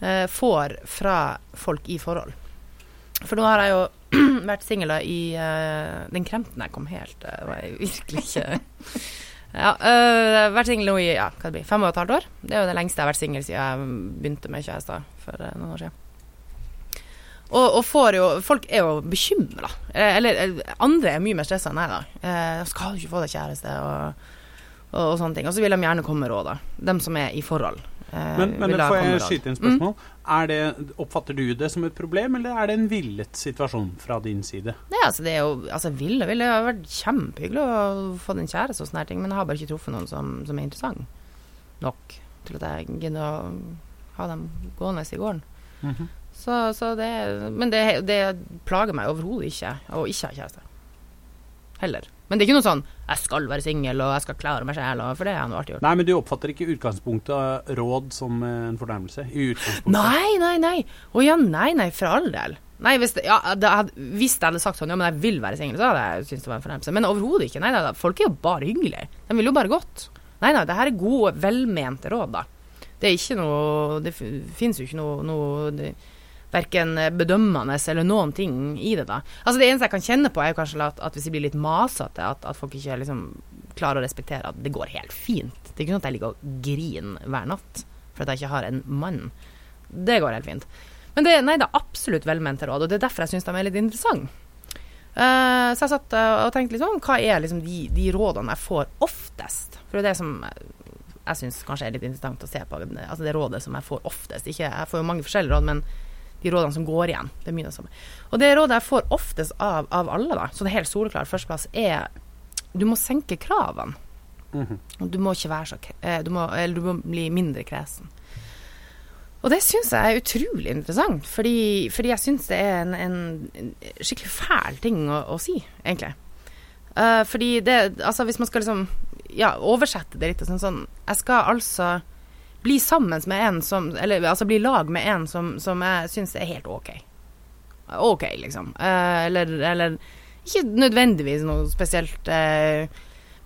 eh, får fra folk i forhold. For nå har jeg jo vært singel i uh, Den kremten jeg kom helt Det var jeg virkelig ikke Ja, uh, vært singel nå i ja, hva det blir, fem og et halvt år. Det er jo det lengste jeg har vært singel siden jeg begynte med kjærester for uh, noen år siden. Og, og får jo, folk er jo bekymra. Eller, eller andre er mye mer stressa enn jeg, da. Eh, 'Skal du ikke få deg kjæreste?' Og, og, og sånne ting. Og så vil de gjerne komme med råd, da. Dem som er i forhold. eh, Men, men får jeg skyte inn spørsmål? Er det, oppfatter du det som et problem, eller er det en villet situasjon fra din side? Nei, altså det er jo altså ville, ville det har vært kjempehyggelig å få en kjæreste og sånne ting, men jeg har bare ikke truffet noen som, som er interessant nok til at jeg gidder å ha dem gående i gården. Så, så det Men det, det plager meg overhodet ikke å ikke ha kjæreste. Heller. Men det er ikke noe sånn 'jeg skal være singel, og jeg skal klare meg sjæl', for det har jeg nå alltid gjort. Nei, men du oppfatter ikke utgangspunktet av råd som eh, en fornærmelse? I utgangspunktet. Nei, nei, nei. Å ja, nei, nei, for all del. Nei, hvis, det, ja, det hadde, hvis jeg hadde sagt sånn, ja, men jeg vil være singel, så hadde jeg syntes det var en fornærmelse. Men overhodet ikke. Nei, nei, nei, folk er jo bare hyggelige. De vil jo bare godt. Nei, nei, det her er gode, velmente råd, da. Det er ikke noe Det fins jo ikke noe, noe det, Verken bedømmende eller noen ting i det, da. Altså Det eneste jeg kan kjenne på, er jo kanskje at, at hvis jeg blir litt masete, at, at folk ikke liksom klarer å respektere at det går helt fint. Det er ikke sånn at jeg ligger og griner hver natt for at jeg ikke har en mann. Det går helt fint. Men det, nei, det er absolutt velmente råd, og det er derfor jeg syns de er litt interessante. Uh, så jeg satt eh, og tenkte litt sånn, hva er liksom de, de rådene jeg får oftest? For det er det som eh, jeg syns kanskje er litt interessant å se på. Altså det rådet som jeg får oftest. Ikke, jeg får jo mange forskjellige råd, men de rådene som går igjen, det er mye det samme. Og det rådet jeg får oftest av, av alle, da, så det er helt soleklart førsteplass, er du må senke kravene. Mm -hmm. Du må ikke være så eh, du må, Eller du må bli mindre kresen. Og det syns jeg er utrolig interessant, fordi, fordi jeg syns det er en, en, en skikkelig fæl ting å, å si, egentlig. Uh, fordi det Altså, hvis man skal liksom ja, oversette det litt og sånn sånn Jeg skal altså bli sammen med en som Eller altså bli lag med en som, som jeg syns er helt OK. OK, liksom. Eh, eller, eller ikke nødvendigvis noe spesielt eh,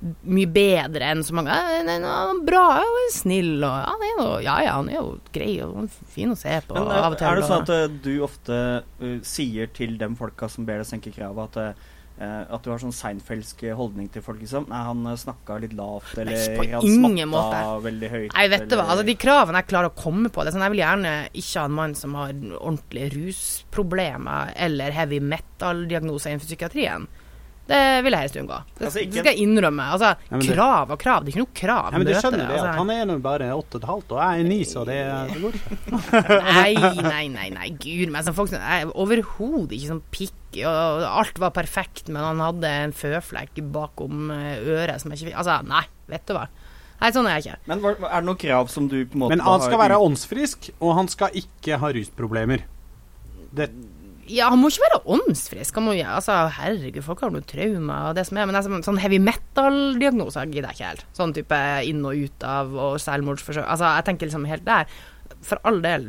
mye bedre enn så mange. Eh, nei, nei, bra, er snill og ja, jo, ja, ja, han er jo grei og fin å se på. Men av og eh, til, er det sånn at eh, du ofte uh, sier til de folka som ber deg senke kravet, at uh, eh, At du har sånn Seinfeldsk holdning til folk, liksom. Nei, han snakka litt lavt, eller Nei, han veldig høyt. Nei, vet du hva. Altså, de kravene jeg klarer å komme på det sånn, Jeg vil gjerne ikke ha en mann som har ordentlige rusproblemer eller heavy metal-diagnoser innenfor psykiatrien. Det vil jeg helst unngå. Det, Altså, ikke- det skal jeg innrømme. Altså, Ja, det- krav og krav. Det er ikke noe krav. Ja, men du skjønner det, altså. at han er nå bare åtte og jeg er 9, så det, det går ikke. Nei, nei, nei, nei, gud meg. jeg folk som er overhodet ikke sånn pikk, og alt var perfekt, men han hadde en føflekk bakom eh, øret som jeg ikke fikk Altså, nei, vet du hva. Nei, sånn er jeg ikke. Men er det noen krav som du på en måte Men han skal være åndsfrisk, og han skal ikke ha rusproblemer. Det, Ja, han må ikke være åndsfrisk. Han må, ja, altså, herregud, folk har noe traumer og det som er, men sånn, sånn heavy metal-diagnoser gidder jeg ikke helt. Sånn type inn og ut av og selvmordsforsøk. Altså, jeg tenker liksom helt der. For all del,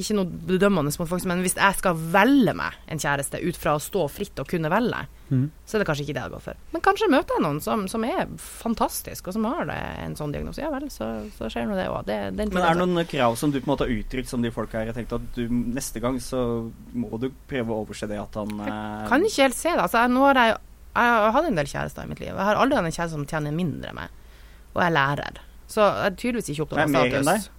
ikke noe bedømmende mot folk, men hvis jeg skal velge meg en kjæreste ut fra å stå fritt og kunne velge, mm. så er det kanskje ikke det jeg går for. Men kanskje møter jeg noen som, som er fantastisk, og som har det, en sånn diagnose. Ja vel, så, så skjer nå det òg. Men er det noen krav som du på en måte har uttrykt som de folka her har tenkt at du neste gang så må du prøve å overse det at han jeg Kan ikke helt se det. Altså, nå har jeg, jeg har hatt en del kjærester i mitt liv. Jeg har aldri hatt en kjæreste som tjener mindre enn meg. Og jeg er lærer. Så jeg er tydeligvis ikke opptatt av status. mer enn status.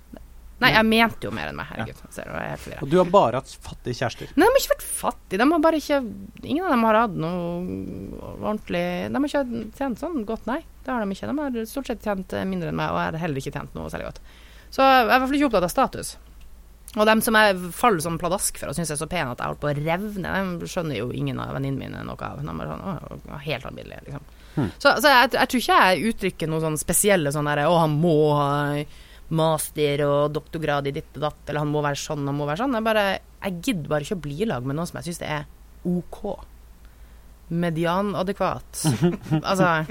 Nei, jeg mente jo mer enn meg. Herregud. Er og du har bare hatt fattige kjærester. Nei, de har ikke vært fattige. De har bare ikke Ingen av dem har hatt noe ordentlig De har ikke tjent sånn godt, nei. Det har de ikke. De har stort sett tjent eh, mindre enn meg, og jeg har heller ikke tjent noe særlig godt. Så jeg er i hvert fall ikke opptatt av status. Og dem som jeg faller som pladask for og syns er så pene at jeg holdt på å revne, de skjønner jo ingen av venninnene mine noe av. De er sånn, å, helt alminnelige, liksom. Hmm. Så, så jeg, jeg tror ikke jeg uttrykker noe sånn spesielle sånn derre Å, han må ha master og doktorgrad i ditt og datt, eller han må være sånn, han må være sånn. Jeg bare Jeg gidder bare ikke å bli i lag med noen som jeg syns er OK. Medianadekvat. altså,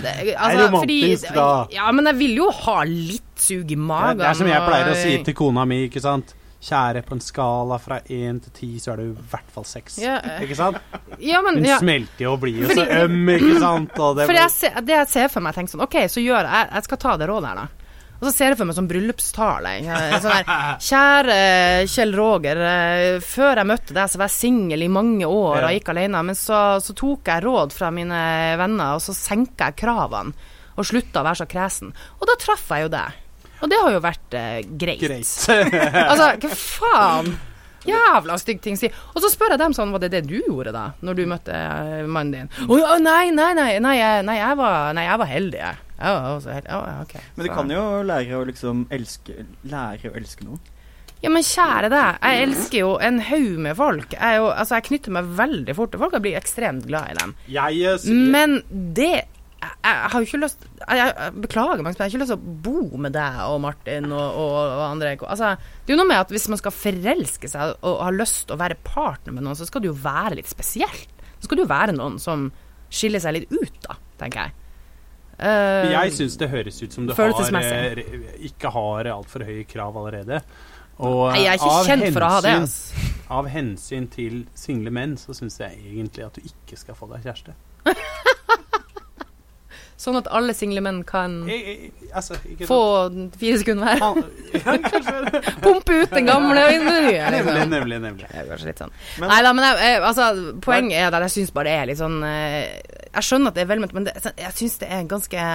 det, altså romantisk, da. Ja, men jeg vil jo ha litt sug i magen. det er som jeg pleier å si til kona mi, ikke sant. Kjære, på en skala fra én til ti, så er det i hvert fall seks. Ja, Ikke sant? ja, men Hun ja. smelter jo og blir jo så øm, ikke sant. Og det, For jeg det jeg ser for meg, tenker sånn OK, så gjør jeg Jeg skal ta det rådet her, da. Og så ser jeg for meg sånn bryllupstale. Sånn der, Kjære Kjell Roger. eh, Før jeg møtte deg, så var jeg singel i mange år og gikk alene. Men så, så tok jeg råd fra mine venner, og så senka jeg kravene. Og slutta å være så kresen. Og da traff jeg jo deg. Og det har jo vært eh, greit. greit. Altså, hva faen? Jævla stygg ting å si. Og så spør jeg dem sånn, var det det du gjorde da, når du møtte eh, mannen din? Å ja, nei, nei, nei, nei, nei, jeg var, nei, jeg var heldig, jeg. Jeg var også heldig. Ja, ok. Men du kan jo lære å liksom elske Lære å elske noen. Ja, men kjære deg, jeg elsker jo en haug med folk. Jeg, er jo, altså, jeg knytter meg veldig fort til folk og blir ekstremt glad i dem. Jeg jeg... sier Men det jeg, har jo ikke lyst jeg, Beklager, Max, men jeg har ikke lyst til å bo med deg og Martin og, og, og andre. Altså, det er jo noe med at hvis man skal forelske seg og, har lyst til å være partner med noen, så skal det jo være litt spesielt. Så skal det jo være noen som skiller seg litt ut, da, tenker jeg. Uh, Jeg syns det høres ut som du har, eh, ikke har altfor høye krav allerede. Og Nei, jeg er ikke kjent kjent for å ha det. Altså. Av hensyn til single menn, så syns jeg egentlig at du ikke skal få deg kjæreste. Sånn at alle single menn kan Jeg, jeg, altså, ikke få fire sekunder hver. Ja. Pumpe ut den gamle og inn med den nye. Nemlig, Liksom. nemlig. nemlig. Det er kanskje litt sånn. Men- Nei da, men jeg, jeg, altså, poenget er at jeg syns bare det er litt sånn eh, Jeg skjønner at det er velment, men det, jeg syns det er en ganske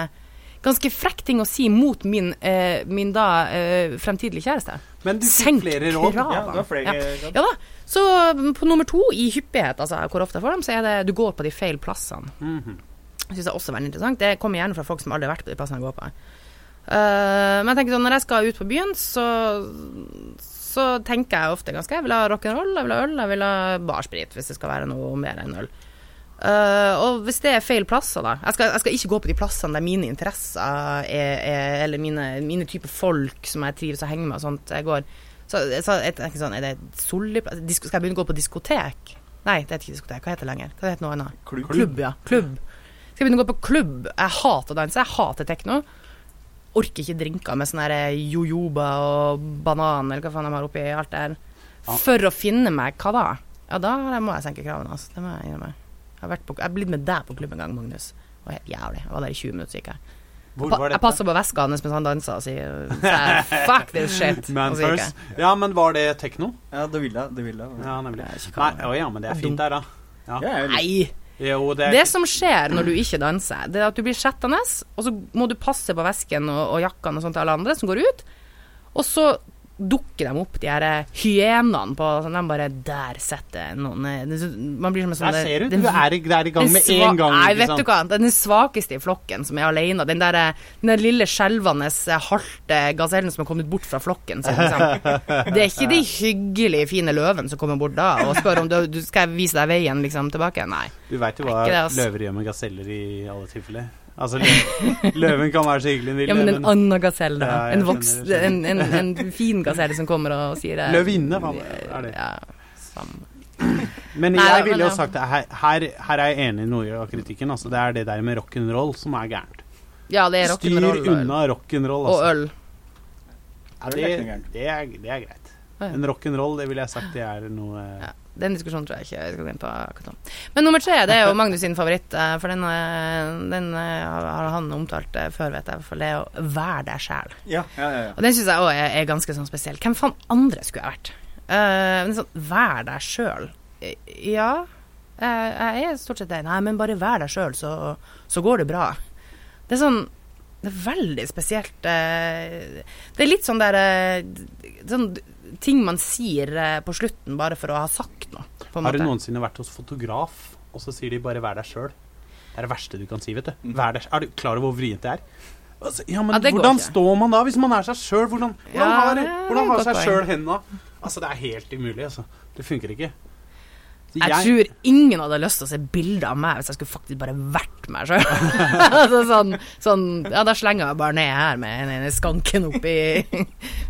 Ganske frekk ting å si mot min, eh, min da eh, fremtidige kjæreste. Men du fikk Senk flere råd. Ja, flere Ja. Ja da. Så mm, på nummer to i hyppighet, altså hvor ofte jeg får dem, så er det du går på de feil plassene. Mhm. Det syns jeg også er veldig interessant. Det kommer gjerne fra folk som aldri har vært på de plassene jeg går på. Uh, men jeg tenker sånn, når jeg skal ut på byen, så, så tenker jeg ofte ganske Jeg vil ha rock'n'roll, jeg vil ha øl, jeg vil ha barsprit, hvis det skal være noe mer enn øl. Uh, og hvis det er feil plasser, da Jeg skal, jeg skal ikke gå på de plassene der mine interesser er, er Eller mine, mine typer folk som jeg trives å henge med og sånt. Jeg går så, så jeg tenker sånn, er det solid? Skal jeg begynne å gå på diskotek? Nei, det heter ikke diskotek. Hva heter det lenger? Hva heter noe annet? Klubb. Klubb, ja. Klubb. Skal jeg begynne å gå på klubb? Jeg hater å danse. Jeg hater tekno. Orker ikke drinker med sånn her jojoba og banan, eller hva faen de har oppi alt der. For å finne meg hva da? Ja, da må jeg senke kravene, altså. Det må jeg innrømme. Jeg har, vært på, jeg har blitt med deg på klubb en gang, Magnus. Det var helt jævlig. Jeg var der i 20 minutter, så gikk jeg. Hvor jeg passer på veska hans mens han danser og sier Fuck this shit. Man first. Ja, men var det tekno? Ja, det ville jeg. Det vil jeg. Ja, nemlig. Nei, å ja, men det er fint der, da. Ja, Nei! Jo, det er Det som skjer når du ikke danser, det er at du blir sjettende, og så må du passe på vesken og, og jakkene og sånt til alle andre som går ut, og så dukker de opp, de her hyenene på sånn, De bare Der sitter noen eh, Man blir som en sånn Der ser du, den- du er, i- er i gang med en gang. Nei, vet du hva. Den svakeste i flokken som er alene. Den der, den der lille skjelvende, eh, halte gasellen som er kommet bort fra flokken sin. Liksom. Det er ikke de hyggelige, fine løvene som kommer bort da og spør om du, du skal vise deg veien liksom, tilbake. Nei. Du veit jo hva det, altså. løver gjør med gaseller i alle tilfeller. Altså, lø løven kan være så hyggelig den vil. Ja, men en annen gasell, da. Ja, en, vokst, voks, en, en, en fin gasell som kommer og sier det. Løvinne, hva er det? Ja, samme. Men Nei, jeg ville jo ja. sagt det, her, her, her er jeg enig i noe av kritikken. Altså, det er det der med rock'n'roll som er gærent. ja, det er rock'n'roll Styr unna rock'n'roll, og altså. øl. Ja, Det det, det, er, det er greit. Men rock'n'roll, det ville jeg sagt, det er noe Ja, den diskusjonen tror jeg ikke jeg skal gå inn på akkurat nå. Men nummer tre det er jo Magnus sin favoritt, eh, for den, eh, den eh, har han omtalt før, vet jeg. For det er å være deg sjæl. Ja, ja, ja. ja. Og den syns jeg òg er, er ganske sånn spesiell. Hvem faen andre skulle jeg vært? Uh, men sånn, vær deg sjøl. Ja, jeg er stort sett det. Nei, men bare vær deg sjøl, så, så går det bra. Det er sånn Det er veldig spesielt. det er litt sånn der Sånn ting man sier eh, på slutten bare for å ha sagt noe, på en Har du måte. noensinne vært hos fotograf, og så sier de bare 'vær deg sjøl'? Det er det verste du kan si, vet du. Mm. Vær deg, er du klar over hvor vrient det er? Altså, ja, men Ja, det hvordan ikke. står man da, hvis man er seg sjøl? Hvordan, hvordan Ja, har, hvordan har seg sjøl henda? Altså, det er helt umulig, altså. Det funker ikke. Så Jeg tror ingen hadde lyst til å se bilder av meg hvis jeg skulle faktisk bare vært meg sjøl. altså sånn, sånn Ja, da slenger jeg bare ned her med den ene skanken opp i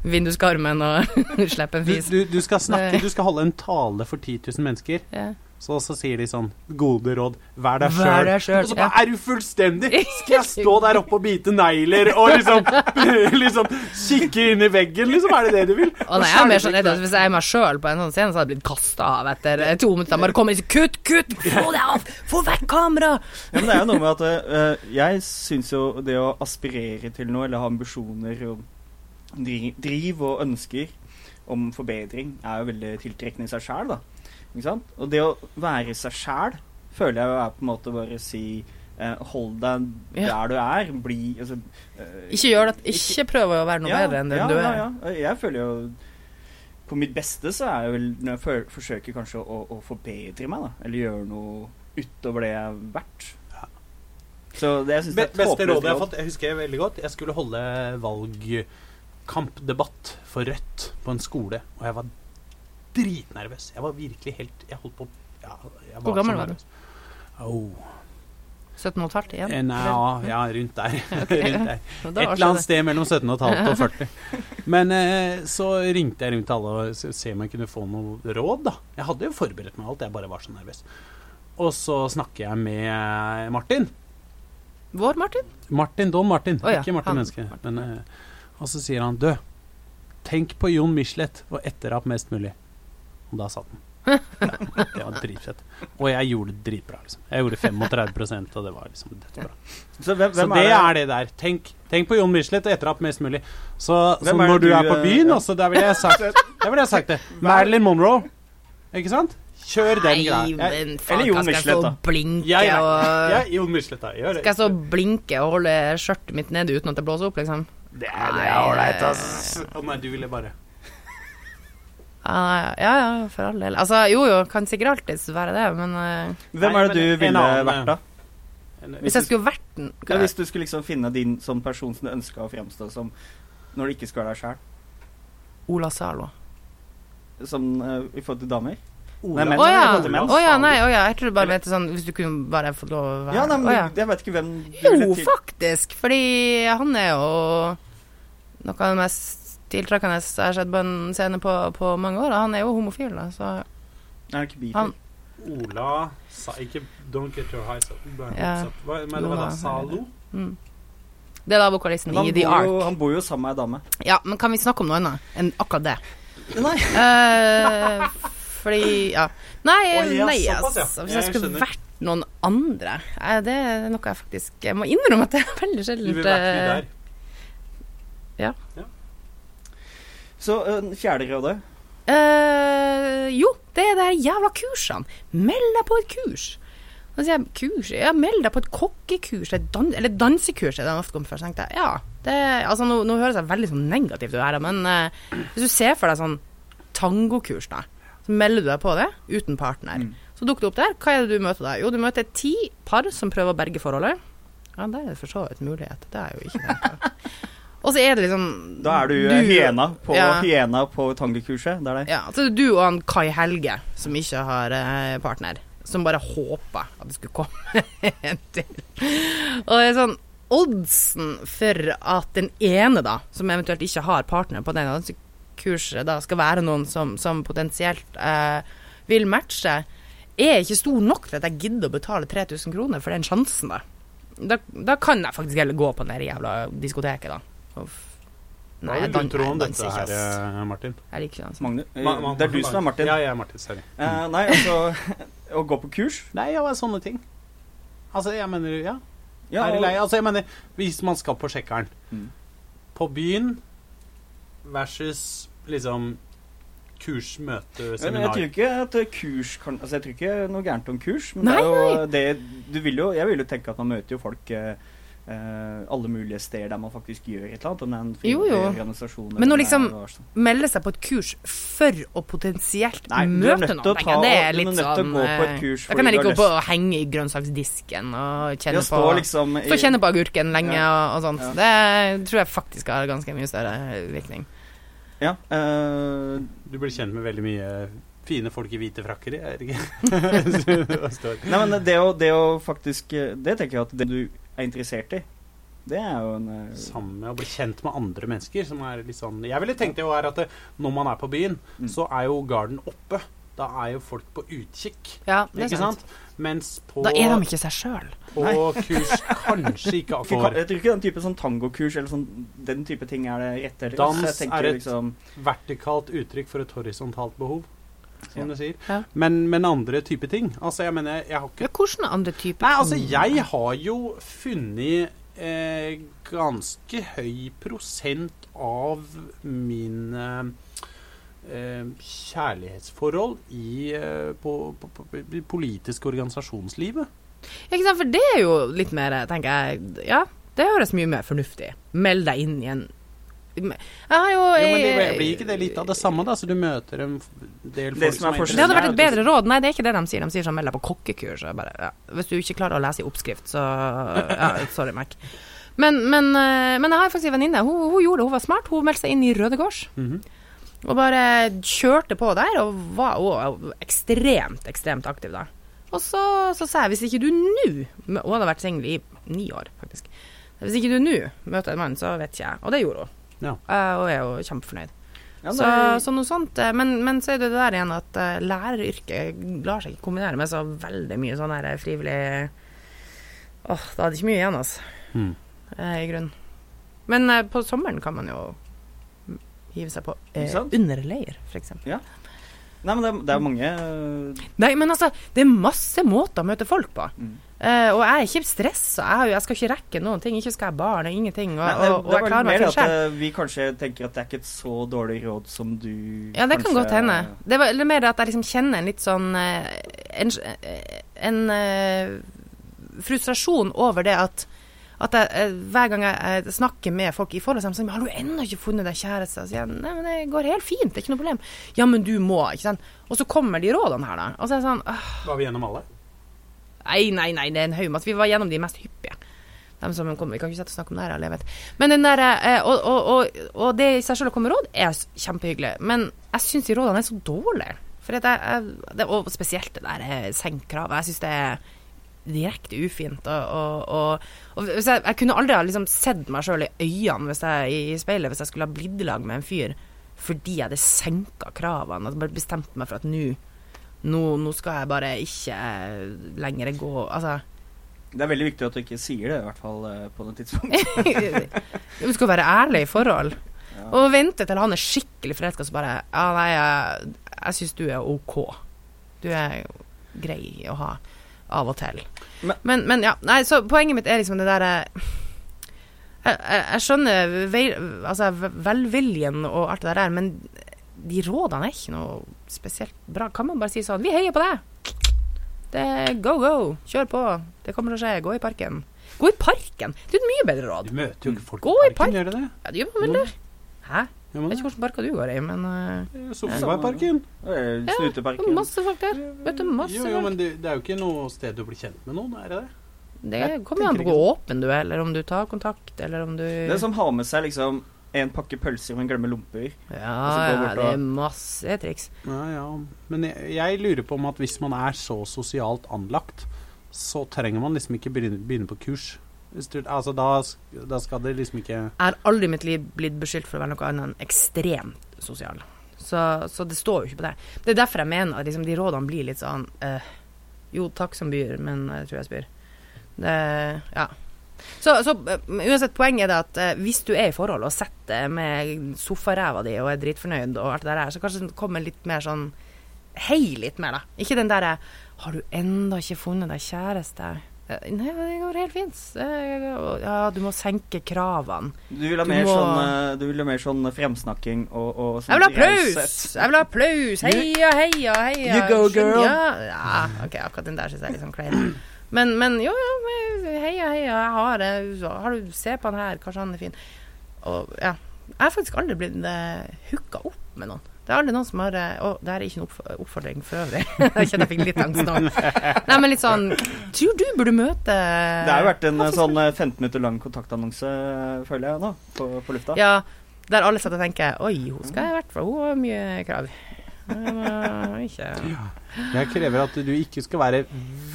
vinduskarmen og slipper en du, fis. du, du skal snakke, du skal holde en tale for 10 000 mennesker, Ja. Så, så sier de sånn Gode råd. Vær deg sjøl. Og så ja. er du fullstendig! Skal jeg stå der oppe og bite negler og liksom, liksom kikke inn i veggen? Liksom, er det det du vil? Og nei, jeg er mer sånn redd at Hvis jeg er meg sjøl på en sånn scene, så hadde jeg blitt kasta av etter eh, to minutter. Bare kommer sier 'kutt, kutt, få deg av! Få vekk kameraet!' Ja, men det er jo noe med at uh, jeg syns jo det å aspirere til noe, eller ha ambisjoner og driv og ønsker om forbedring, er jo veldig tiltrekkende i seg sjæl, da. Ikke sant? Og det å være seg sjæl føler jeg er på en måte bare å si eh, Hold deg Ja. der du er. Bli altså, eh, Ikke gjør det. Ikke prøv å være noe bedre enn den ja, du er. Ja, ja. Jeg føler jo På mitt beste så er jeg vel når jeg for, forsøker kanskje å, å forbedre meg, da. Eller gjøre noe utover det jeg har vært. Så det jeg synes Be det er beste rådet jeg har fått, jeg husker jeg veldig godt. Jeg skulle holde valgkampdebatt for Rødt på en skole, og jeg var dritnervøs. Jeg var virkelig helt Jeg holdt på ja, jeg Hvor gammel var du? Oh, 17 og et halvt igjen? en, ja, ja, rundt der. rundt der. Et eller annet sted mellom 17 og et halvt og 40. Men eh, så ringte jeg rundt alle og se om jeg kunne få noe råd, da. Jeg hadde jo forberedt meg alt, jeg bare var så nervøs. Og så snakker jeg med Martin. Vår Martin? Martin Don Martin, Oh, ja, ikke Martin. Menneske. Men, eh, og så sier han 'død'. tenk på Jon Michelet og etterap mest mulig. Og da satt den. Ja, det var dritfett. Og jeg gjorde det dritbra. Liksom. Jeg gjorde 35% og det var liksom dødsbra. Så hvem, Så hvem det er er det der. Tenk, tenk på Jon Michelet og etterap mest mulig. Så, så når du du, er på eh, byen, ja. også, der ville jeg sagt Der vil jeg sagt det. Marilyn Monroe. Ikke sant? Kjør den greia. Eller Jon hva skal Michelet, da. blinke jeg, jeg, og Jon Michelet, da. Gjør det. Skal jeg så blinke og holde skjørtet mitt nede uten at det blåser opp, liksom? Det er det er ålreit, ass. Å nei, du ville bare Ja, ja, ja, for all del. Altså, jo jo, kan sikkert alltids være det, men eh, Hvem er det du ville annen, vært, da? Hvis, hvis jeg skulle vært den Ja, hvis du skulle liksom finne din sånn person som du ønska å fremstå som når du ikke skulle være deg sjæl? Ola Zalo. Som uh, i forhold til damer? Ola. Nei, men- Å ja. menn. Ja, nei, oh, ja. Jeg trodde bare mente sånn hvis du kunne bare fått lov å være Ja, nei, men oh, ja. Jeg vet ikke hvem Jo, faktisk. Fordi han er jo noe av det mest tiltrekkende jeg har sett på en scene på, på mange år. Han er jo homofil, da, så Er ikke bifil? Han- Ola sa ikke Don't get your High up. burn Ja. up. Hva, men det var da. Zalo? mm. Det er da vokalisten i The Ark. jo, han bor jo sammen med ei dame. Ja, men kan vi snakke om noe annet enn akkurat det? Nei. Uh, fordi Ja. Nei, oh, ja, nei såpass, ja. altså. Hvis Jeg jeg skulle skjønner. vært noen andre eh, Det er noe jeg faktisk Jeg må innrømme at det er veldig Du vil vært eh, med der. Så uh, fjerde rådet Uh, jo, det er de jævla kursene. Meld deg på et kurs. Og så sier jeg kurs, ja, meld deg på et kokkekurs, dan eller dansekurs, er det ofte kommer først. Tenkte jeg, ja, det, altså nå, nå høres jeg veldig sånn negativt ut her, men uh, hvis du ser for deg sånn tangokurs, da, så melder du deg på det uten partner. Mm. Så dukker det opp der. Hva er det du møter da? Jo, du møter ti par som prøver å berge forholdet. Ja, det er for så vidt mulighet. Det er jo ikke det. Og så er det liksom Da er du, du hyena på, Ja. hyena på tangokurset. Det er det. Ja, så det er du og han Kai Helge som ikke har eh, partner, som bare håpa at det skulle komme en til. Og det er sånn Oddsen for at den ene, da, som eventuelt ikke har partner på den kurset, da skal være noen som, som potensielt eh, vil matche, er ikke stor nok til at jeg gidder å betale 3000 kroner for den sjansen, da. Da, da kan jeg faktisk heller gå på det jævla diskoteket, da. Hva er dan- om dette danser her, ikke, ass. eh, Martin? Jeg liker ikke danse. Magne, eh, Ma- ma- det er du som er Martin. Ja, jeg er Martin. Sorry. Eh, nei, altså Å gå på kurs Nei, ja, sånne ting. Altså, jeg mener Ja. ja, er det og- lei? Altså, jeg mener, hvis man skal på sjekkeren Mm. På byen versus liksom kurs, møte, Men jeg seminar. tror ikke at kurs kan Altså, jeg tror ikke noe gærent om kurs, men Nei, det er jo det Du vil jo Jeg vil jo tenke at man møter jo folk eh, eh, alle mulige steder der man faktisk gjør et eller annet, om det er en Jo, jo. organisasjon Men å liksom- hva melde seg på et kurs for å potensielt Nei, er møte noen. tenker ta- jeg. det er er litt sånn et eh, Da kan jeg like på og henge i grønnsaksdisken og kjenne på stå liksom i- Få kjenne på agurken lenge Ja. og, og sånt. Ja. Det tror jeg faktisk har ganske mye større virkning. Ja. Uh, Du blir kjent med veldig mye fine folk i hvite frakker, er det ikke? Det nei, men det å, det å faktisk Det tenker jeg at det du er interessert i, det er jo en eh, Samme å bli kjent med andre mennesker som er litt sånn Jeg ville tenkt det jo er at det, når man er på byen, Mm. så er jo garden oppe. Da er jo folk på utkikk, Ja, det er ikke sant. sant? Mens på, Da er de ikke seg sjøl. på kurs kanskje ikke akkurat Jeg tror ikke den type sånn tangokurs eller sånn Den type ting er det rette. Dans tenker er et- liksom vertikalt uttrykk for et horisontalt behov, som Ja. du sier. Ja. Men, men andre type ting. Altså, jeg mener, jeg har ikke Hvilke andre typer Nei, altså, jeg har jo funnet eh, ganske høy prosent av min eh, eh, kjærlighetsforhold i, eh, på, på, på, politiske organisasjonslivet. Ikke sant, for det er jo litt mer, tenker jeg Ja, det høres mye mer fornuftig. Meld deg inn i en Jeg har jo, Jo, men det blir ikke det litt av det samme, da? Så du møter en del Det folk som er forskjellen Det hadde vært et bedre råd. Nei, det er ikke det de sier. De sier sånn meld deg på kokkekurs. Bare, ja. Hvis du ikke klarer å lese i oppskrift, så ja, Sorry, Mac. Men, men, eh, men jeg har faktisk en venninne. Hun, hun gjorde det, hun var smart. Hun meldte seg inn i Røde Kors. -hmm. Og bare kjørte på der, og var og, ekstremt, ekstremt aktiv da. Og så, så sa jeg hvis ikke du nå Hun hadde vært singel i ni år, faktisk. Hvis ikke du nå møter en mann, så vet ikke jeg. Og det gjorde hun. Ja. Uh, og er jo kjempefornøyd. Ja, Så, så noe sånt. eh, Men, men så er det det der igjen at uh, læreryrket lar seg ikke kombinere med så veldig mye sånn her frivillig Åh, da er det ikke mye igjen, altså. Mm. Uh, I grunnen. Men uh, på sommeren kan man jo hive seg på uh, underleir, f.eks. Nei, men det, er- det er mange Nei, men altså, det er masse måter å møte folk på. mm. Eh, og jeg er ikke stressa. Jeg, jeg skal ikke rekke noen ting. Ikke skal jeg ha barn og ingenting. Og, Nei, det, og, og jeg var klarer meg mer fint at selv. eh, vi kanskje tenker at det er ikke et så dårlig råd som du Ja, det kan kanskje- godt hende. Det var eller mer at jeg liksom kjenner en litt sånn eh, En, en uh, frustrasjon over det at at jeg, hver gang jeg, jeg snakker med folk i forhold til dem, sier de 'Har du ennå ikke funnet deg kjæreste?' Og sier jeg 'Nei, men det går helt fint, det er ikke noe problem'. 'Ja, men du må', ikke sant. Og så kommer de rådene her, da. Og så er det sånn «Åh, Var vi gjennom alle? Nei, nei, nei, det er en haug med Vi var gjennom de mest hyppige. De som kom, vi kan ikke sette og snakke om det her, alle vet. Men den der, eh, og, og, og, og det i seg selv å komme med råd er kjempehyggelig. Men jeg syns de rådene er så dårlige. For jeg, det, og spesielt det der senk kravet. Jeg syns det er direkte ufint. Og, og, og, jeg, jeg kunne aldri ha liksom sett meg sjøl i øynene hvis jeg, i speilet hvis jeg skulle ha blitt i lag med en fyr fordi jeg hadde senka kravene. og bare bestemt meg for at nå nå, nå skal jeg bare ikke lenger gå Altså Det er veldig viktig at du ikke sier det, i hvert fall eh, på det tidspunktet. Du skal være ærlig i forhold. Ja. Og vente til han er skikkelig forelska, så bare Ja, nei, jeg, jeg syns du er OK. Du er grei å ha av og til. Men- Men, men, ja. Nei, så poenget mitt er liksom det derre jeg, jeg, jeg skjønner vei, altså, velviljen og alt det der, men de rådene er ikke noe spesielt bra. Kan man bare si sånn Vi heier på deg! Det er go, go. Kjør på. Det kommer til å skje. Gå i parken. Gå i parken! Det er et mye bedre råd. Du møter jo ikke folk Gå i parken, gjør du det? Ja, det gjør man vel det? Hæ? Jeg vet ikke hvilke parker du går i, men uh, Sofaparken. Ja, det er Snuteparken. masse folk der. Vet du, masse Jo, jo, men det, det er jo ikke noe sted du blir kjent med noen, er det det? Det kommer jo an på hvor åpen du er, eller om du tar kontakt, eller om du Det som har med seg liksom en pakke pølser, men glemmer lomper. Ja, ja, det er masse triks. Ja, ja. Men jeg, jeg lurer på om at hvis man er så sosialt anlagt, så trenger man liksom ikke begynne, begynne på kurs. Hvis du, altså da, da skal det liksom ikke Jeg har aldri i mitt liv blitt beskyldt for å være noe annet enn ekstremt sosial. Så, så det står jo ikke på det. Det er derfor jeg mener at liksom, de rådene blir litt sånn uh, Jo, takk som byr, men jeg tror jeg spyr. Det Ja. Så, så eh, uansett, poenget er det at eh, hvis du er i forhold og sitter med sofaræva di og er dritfornøyd og alt det der så kanskje det kommer litt mer sånn Hei litt mer, da. Ikke den derre Har du enda ikke funnet deg kjæreste? Eh, Nei, det går helt fint. Eh, Ja, du må senke kravene. Du vil ha mer, må- sånn, eh, du vil ha mer sånn fremsnakking og, og sånn Jeg vil ha applaus! Jeg vil ha applaus! Heia, heia, heia. You go, girl. Ja, ja, OK, akkurat den der syns jeg er litt sånn klein. Men, men jo, jo, heia, heia. Jeg har det. Har du Se på han her, kanskje han er fin. Og ja. Jeg har faktisk aldri blitt uh, hooka opp med noen. Det er aldri noen som har eh, Å, det her er ikke en oppfordring for øvrig. jeg kjenner jeg fikk litt angst nå. Nei, men litt sånn Tror du burde møte Det har jo vært en eh, sånn eh, 15 minutter lang kontaktannonse, føler jeg nå, på, på lufta. Ja, der alle sitter og tenker Oi, hun skal i hvert fall Hun har mye krav. Jeg må ikke Jeg krever at du ikke skal være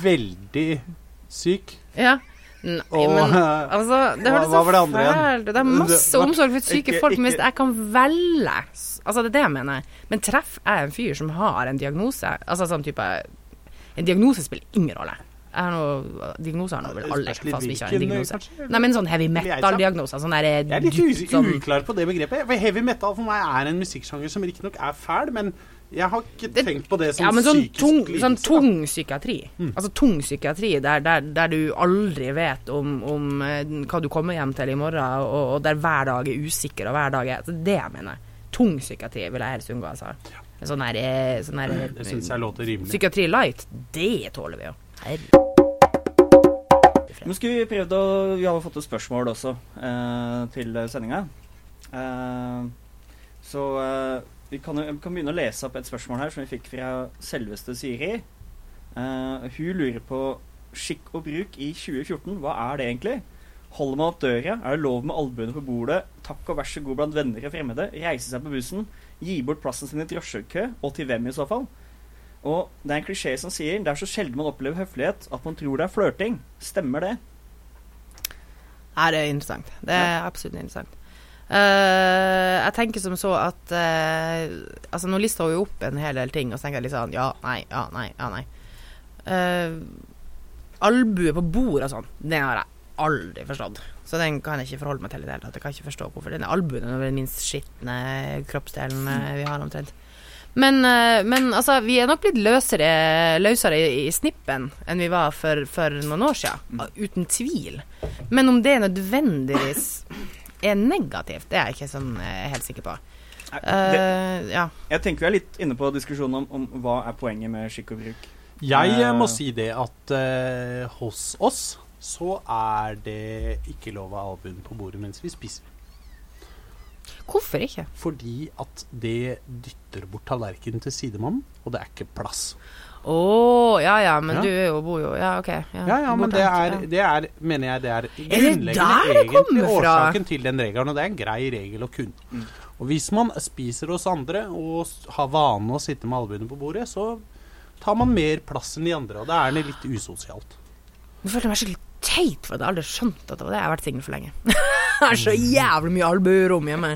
veldig syk. Ja. Nei, Og men altså Det hva så var det andre igjen? fælt ut. Det er masse omsorg for syke ikke- folk, men hvis jeg kan velge Altså, det er det jeg mener. Men treffer jeg en fyr som har en diagnose Altså sånn type En diagnose spiller ingen rolle. Jeg har noe diagnoser har nå vel alle, Spørs fast vi ikke har en diagnose. kanskje. Nei, men sånn heavy metal-diagnose. Sånn Jeg er litt sånn uklar på det begrepet. For Heavy metal for meg er en musikksjanger som riktignok er fæl, men jeg har ikke Det- tenkt på det som ja, men sånn psykisk tung, lidelse. sånn tung psykiatri. Mm. Altså tung psykiatri der, der, der du aldri vet om, om eh, hva du kommer hjem til i morgen, og, og der hver dag er usikker, og hver dag er altså, Det jeg mener. Tung psykiatri vil jeg helst unngå, altså. Sånn her, eh, sånn her Det syns jeg låter rimelig. Psykiatri light, det tåler vi jo. Herre. Nå skulle vi prøvd å Vi har jo fått et spørsmål også eh, til sendinga. Eh, så eh, vi, kan, vi kan begynne å lese opp et spørsmål her som vi fikk fra selveste Siri. Uh, hun lurer på skikk og bruk i 2014. Hva er det egentlig? Holder man opp døra? Er det lov med albuene på bordet? Takk og vær så god blant venner og fremmede? Reise seg på bussen? Gi bort plassen sin i drosjekø? Og til hvem i så fall? Og det er en klisjé som sier det er så sjelden man opplever høflighet at man tror det er flørting. Stemmer det? Nei, det er interessant. Det er absolutt interessant. Eh, jeg tenker som så at uh, Altså, nå lista hun jo opp en hel del ting, og så tenker jeg litt sånn ja, nei, ja, nei, ja, nei. Uh, albue på bord og sånn, det har jeg aldri forstått. Så den kan jeg ikke forholde meg til i det hele tatt. Jeg kan ikke forstå hvorfor. Den albuen er den minst skitne kroppsdelen eh, vi har omtrent. Men, eh, men altså, vi er nok blitt løsere, løsere i, i snippen enn vi var for, for noen år siden. Uten tvil. Men om det nødvendigvis er negativt, det er jeg ikke sånn eh, helt sikker på. Nei, det, uh, ja. jeg tenker vi er litt inne på diskusjonen om, om hva er poenget med skikk og bruk. Jeg uh, må si det at uh, hos oss så er det ikke lov å ha albuen på bordet mens vi spiser. Hvorfor ikke? Fordi at det dytter bort tallerkenen til sidemannen, og det er ikke plass. Å, ja ja, men Ja. du er jo, bor jo Ja, OK. Ja, Ja, ja, men det er, det er mener jeg, det er det grunnleggende det egentlig kommer fra? årsaken til den regelen, og det er en grei regel å kunne. Mm. Og hvis man spiser hos andre og har vane å sitte med albuene på bordet, så tar man mer plass enn de andre, og da er det litt usosialt. Jeg meg skikkelig teit for at jeg aldri skjønte at det var det. Jeg har vært singel for lenge. Jeg er så jævlig mye albuerom hjemme.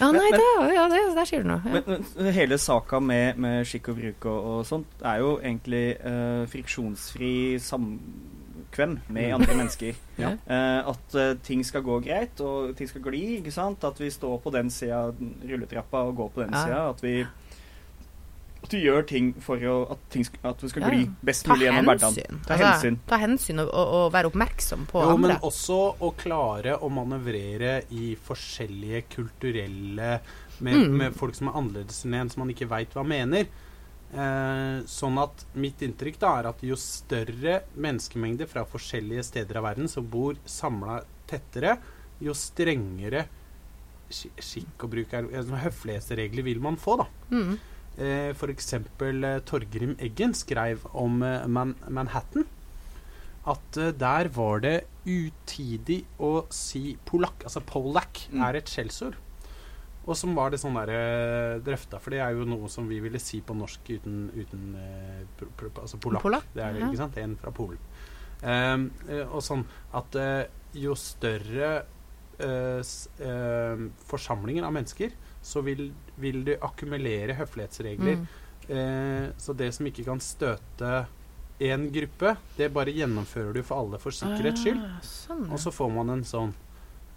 Ja, nei, det, ja, det, der sier du noe. Ja. Men, men hele saka med, med skikk og bruk og, og sånt er jo egentlig uh, friksjonsfri samkvem med andre mennesker. Ja. uh, at uh, ting skal gå greit, og ting skal gli. ikke sant? At vi står på den sida rulletrappa og går på den Ja. sida. At vi at vi gjør ting for å, at, ting, at vi skal Ja. gli best mulig gjennom hverdagen. Ta Altså, hensyn. Ta hensyn og, og, og være oppmerksom på Jo, men også å klare å manøvrere i forskjellige kulturelle med, Mm. med folk som er annerledes enn en, som man ikke veit hva mener. Eh, sånn at mitt inntrykk da er at jo større menneskemengde fra forskjellige steder av verden som bor samla tettere, jo strengere skikk og bruk er, altså, høflighetsregler vil man få, da. Mm. Eh, eksempel eh, Torgrim Eggen skrev om eh, Man Manhattan at eh, der var det utidig å si polakk. Altså polak Mm. er et skjellsord. Og som var det sånn der eh, drøfta, for det er jo noe som vi ville si på norsk uten, uten Altså polakk. Polak? Det er ikke sant? En fra Polen. Eh, og sånn at jo større eh, eh, forsamlinger av mennesker, så vil, vil du akkumulere høflighetsregler. Mm. Eh, så det som ikke kan støte én gruppe, det bare gjennomfører du for alle for sikkerhets skyld. Ah, sånn, Og så får man en sånn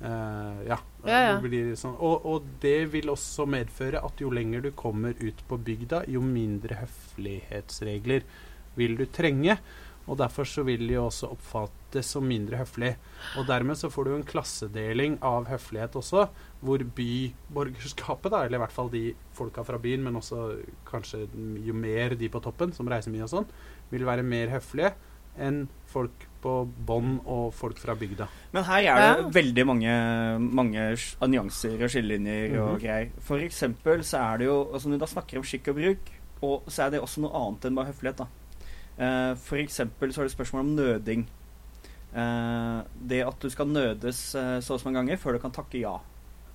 eh, ja. Ja, ja. blir sånn. Og, og det vil også medføre at jo lenger du kommer ut på bygda, jo mindre høflighetsregler vil du trenge. Og derfor så vil jo også oppfattes som mindre høflig. Og dermed så får du en klassedeling av høflighet også, hvor byborgerskapet, da, eller i hvert fall de folka fra byen, men også kanskje jo mer de på toppen, som reiser mye og sånn, vil være mer høflige enn folk på bånn og folk fra bygda. Men her er det Ja. veldig mange, mange nyanser og skillelinjer og Mhm. greier. For eksempel så er det jo altså Når du da snakker om skikk og bruk, og så er det også noe annet enn bare høflighet. da. Uh, for eksempel så er det spørsmål om nøding. Eh, det at du skal nødes eh, så og så mange ganger før du kan takke ja.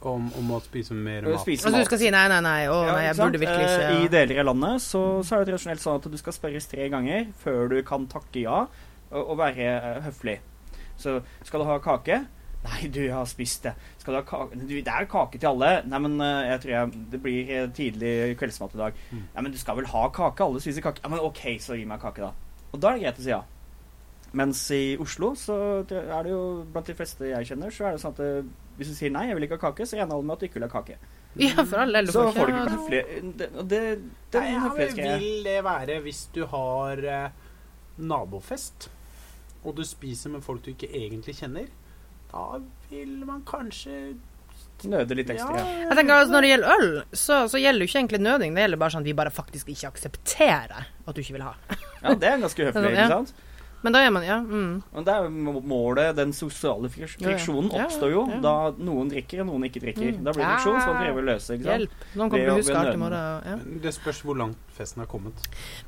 Om, om å spise mer mat. spise Altså du skal si nei, nei, nei, å Ja, nei, jeg burde virkelig ikke ja. I deler av landet så, så er det tradisjonelt sånn at du skal spørres tre ganger før du kan takke ja og, og være eh, høflig. Så skal du ha kake? Nei, du, jeg har spist det. Skal du ha kake? Du, det er kake til alle. Nei, men eh, jeg tror jeg, det blir eh, tidlig kveldsmat i dag. Mm. Nei, men du skal vel ha kake? Alle spiser kake. Ja, men OK, så gi meg kake, da. Og da er det greit å si ja. Mens i Oslo så er det jo blant de fleste jeg kjenner, så er det sånn at eh, hvis du sier nei, jeg vil ikke ha kake, så regner alle med at du ikke vil ha kake. Ja, for all del. Så får du ikke- flere Det, det, det er Nei, ja, men vil det være hvis du har eh, nabofest, og du spiser med folk du ikke egentlig kjenner? Da vil man kanskje Nøde litt ekstra. Jeg tenker altså Når det gjelder øl, så, så gjelder jo ikke egentlig nøding. Det gjelder bare sånn at vi bare faktisk ikke aksepterer at du ikke vil ha. Ja, det er ganske høflig, ikke sant? Men da gjør man Ja. Mm. Men det er jo målet, den sosiale friksjonen oppstår jo ja. da noen drikker og noen ikke drikker. Mm. Da blir det friksjon, så man prøver å løse, ikke sant? Hjelp. Noen kommer til huske alt i morgen. Ja. Det spørs hvor langt festen har kommet.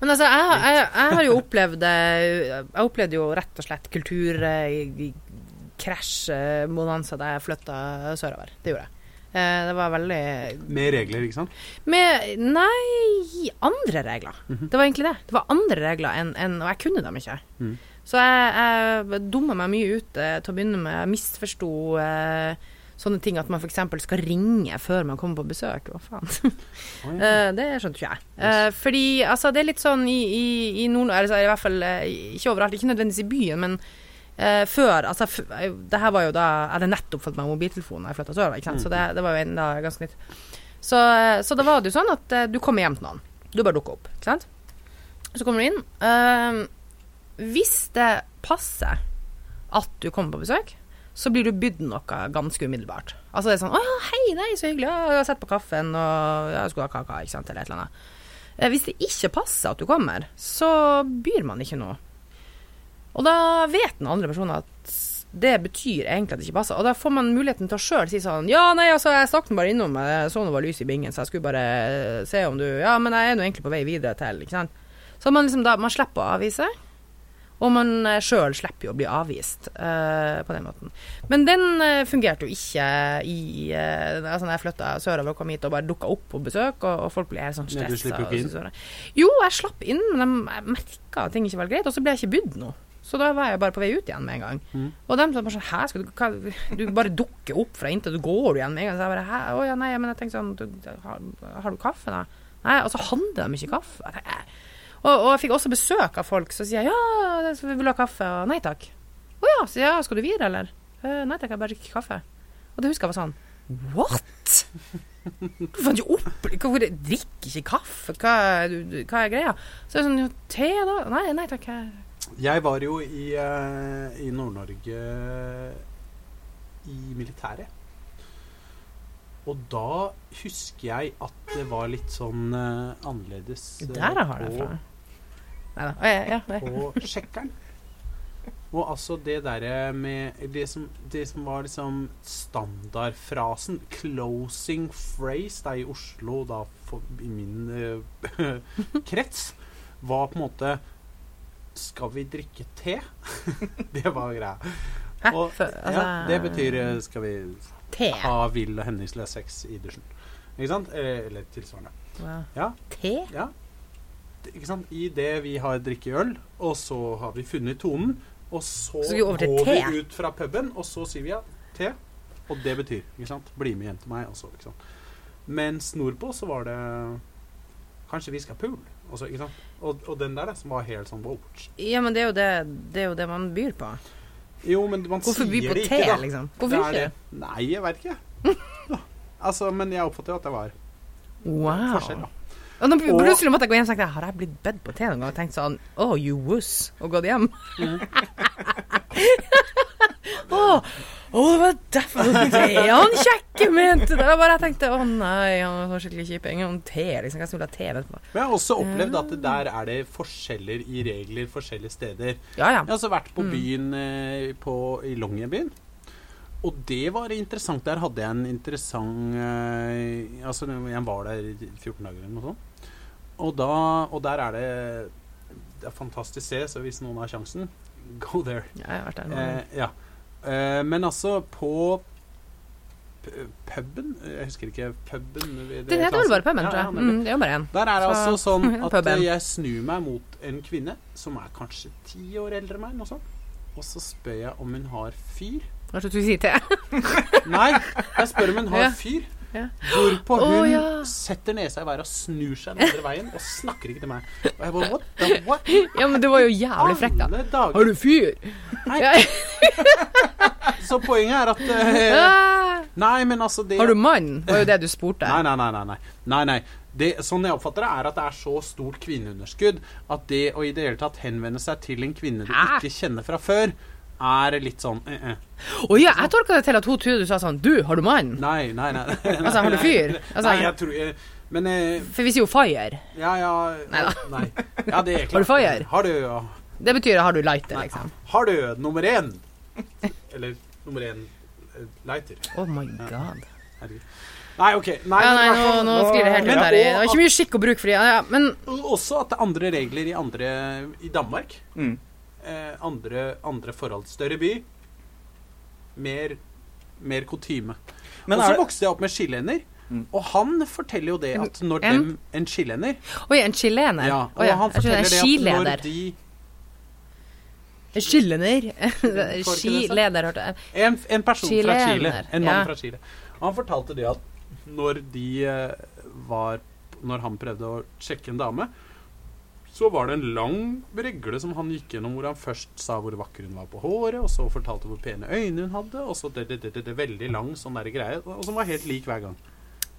Men altså, jeg, jeg, jeg har jo opplevd eh, Jeg opplevde jo rett og slett kulturkrasj-bonanza da jeg flytta sørover. Det gjorde jeg. Eh, Det var veldig Med regler, ikke sant? Med Nei, andre regler. Mhm. Det var egentlig det. Det var andre regler enn en, Og jeg kunne dem ikke. Mm. Så jeg, jeg dumma meg mye ut eh, til å begynne med. Jeg misforsto eh, sånne ting at man f.eks. skal ringe før man kommer på besøk. Hva faen? Oh, ja. Eh, det skjønte ikke jeg. Eh, fordi altså, det er litt sånn i, i, i Nord... Altså, I hvert fall eh, ikke overalt, ikke nødvendigvis i byen, men eh, før altså, f Det her var jo da Jeg hadde nettopp fått meg mobiltelefon da jeg flytta sørover, ikke sant? så det, det var jo enda ganske nytt. Så, eh, så da var det jo sånn at eh, du kommer hjem til noen. Du bare dukker opp, ikke sant. Så kommer du inn. eh, hvis det passer at du kommer på besøk, så blir du bydd noe ganske umiddelbart. Altså det er sånn 'Å ja, hei, nei, så hyggelig. Ja, jeg har sett på kaffen, og jeg skulle ha kaka', ikke sant, eller et eller annet. Eh, Hvis det ikke passer at du kommer, så byr man ikke noe. Og da vet den andre personen at det betyr egentlig at det ikke passer. Og da får man muligheten til å sjøl si sånn Ja, nei, altså, jeg stakk den bare innom, jeg så det var lys i bingen, så jeg skulle bare eh, se om du Ja, men jeg er nå egentlig på vei videre til, ikke sant. Så man liksom da Man slipper å avvise. Og man sjøl slipper jo å bli avvist uh, på den måten. Men den uh, fungerte jo ikke i uh, altså når jeg flytta sørover og kom hit og bare dukka opp på besøk, og, og folk ble helt sånn Ja, du stressa. slipper jo ikke inn. og så- Jo, jeg slapp inn, men jeg merka at ting ikke var greit, og så ble jeg ikke bydd noe. Så da var jeg bare på vei ut igjen med en gang. Mm. Og de bare sånn Hæ, skal du hva, Du bare dukker opp fra intet, du går igjen med en gang. Så jeg bare Hæ, å ja, nei, men jeg tenkte sånn du, har, har du kaffe, da? Nei, og så handler de ikke kaffe. Jeg tenkte, Og, og jeg fikk også besøk av folk som sier ja, så vil du ha kaffe? Og nei takk. Å ja, jeg, ja, skal du videre, eller? «Eh, nei takk, jeg bare drikker kaffe. Og det husker jeg var sånn What?! Du fant jo opp Hvorfor drikker ikke kaffe? Hva, hva er greia? Så er det sånn «Jo, Te, da? Nei, nei takk. Jeg. Jeg var jo i, eh, i Nord-Norge i militæret. Og da husker jeg at det var litt sånn uh, annerledes eh, Der har jeg fra. Neida. Å, ja, ja, på sjekkeren. Og altså det derre med det som, det som var liksom standardfrasen, closing phrase, da i Oslo, da for, i min uh, krets, var på en måte Skal vi drikke te? det var greia. Og, For, ja, altså, det betyr eh, Skal vi Te. ha vill og henningsløs sex i dusjen? Ikke sant? Eller, tilsvarende. Wow. Ja. Te? Ja. Ikke sant? I det vi har drikket øl, og så har vi funnet tonen, og så, Så vi går te. vi ut fra puben, og så sier vi ja, te. Og det betyr, ikke sant, bli med hjem til meg, og så, ikke sant. Mens nordpå så var det kanskje vi skal pool, og ikke sant. Og, og den der da, som var helt sånn wow. Ja, men det er det, det, er jo det man byr på. Jo, men man Hvorfor by sier på det te, ikke, da. liksom? Det Hvorfor er ikke? Nei, jeg vet ikke. altså, men jeg oppfatter jo at det var Wow. forskjell, da. Og nå plutselig måtte jeg gå hjem og tenke Har jeg blitt bedt på te noen gang? Og tenkt sånn Oh, you wuss. Og gått hjem. Å, å, det var derfor det han kjekke mente det. var bare jeg tenkte å nei, han var så skikkelig kjip. Han ter, liksom. Hva skulle ha te etterpå? Men jeg har også opplevd at der er det forskjeller i regler forskjellige steder. Ja, ja. Jeg har også vært Mm. på byen eh, på, i Longyearbyen. Og det var interessant. Der hadde jeg en interessant eh, Altså, jeg var der i 14 dager eller noe sånt. Og, da, og der er det Det er fantastisk sted, så hvis noen har sjansen, go there. ja jeg har vært der nå. Eh, ja. Eh, men altså, på pu- puben Jeg husker ikke puben det, det heter vel bare puben, tror ja, jeg. Mm, det er jo bare én. Der er det Så- altså sånn at jeg snur meg mot en kvinne som er kanskje ti år eldre enn meg, noe sånt. Og så spør jeg om hun har fyr. Hva skal du si til? Nei, jeg spør om hun har fyr. Ja. Hvorpå hun hun ja. setter nesa i været og snur seg den andre veien og snakker ikke til meg. Og jeg bare What the what? Ja, men det var jo jævlig frekt, da. Dager. Har du fyr? Nei. Ja. Så poenget er at Ah, Nei, men altså det Har du mann? var jo det du spurte. Nei, nei, nei. nei, nei. nei. Det, sånn jeg oppfatter det, er at det er så stort kvinneunderskudd at det å i det hele tatt henvende seg til en kvinne du ikke kjenner fra før, er litt sånn eh, eh. Å ja, jeg tolka det til at hun trodde du sa sånn Du, har du mann? Nei, nei, nei. Altså, har du fyr? Altså, nei, jeg tror jeg, Men eh, For vi sier jo fire. Ja, ja Neida. Nei. Ja, det er klart. Har du fire? Har du, ja. Det betyr har du lighter, Nei, liksom. har du nummer én? Eller nummer én eh, lighter. Oh my god. Herregud. Nei, OK. Nei, Ja, nei, nå, nå sklir det helt Men ut her. Det er var ikke mye skikk og bruk for det. Ja, ja, men Også at det er andre regler i andre I Danmark. Mm. Eh, andre, andre forhold. Større by. Mer, mer kutyme. Men Og så vokste jeg opp med skillender. Mm. Og han forteller jo det at når En? dem En skillender Oi, en chilener. Ja, og ja, han forteller det at når de En Chilener. det så? Skileder, hørte jeg. En, en person fra Chile. En mann ja. fra Chile. Og han fortalte det at når de eh, var Når han prøvde å sjekke en dame, så var det en lang regle som han gikk gjennom, hvor han først sa hvor vakker hun var på håret, og så fortalte hvor pene øyne hun hadde, og så det, det, det, det, det veldig lang sånn der greie, og som var helt lik hver gang.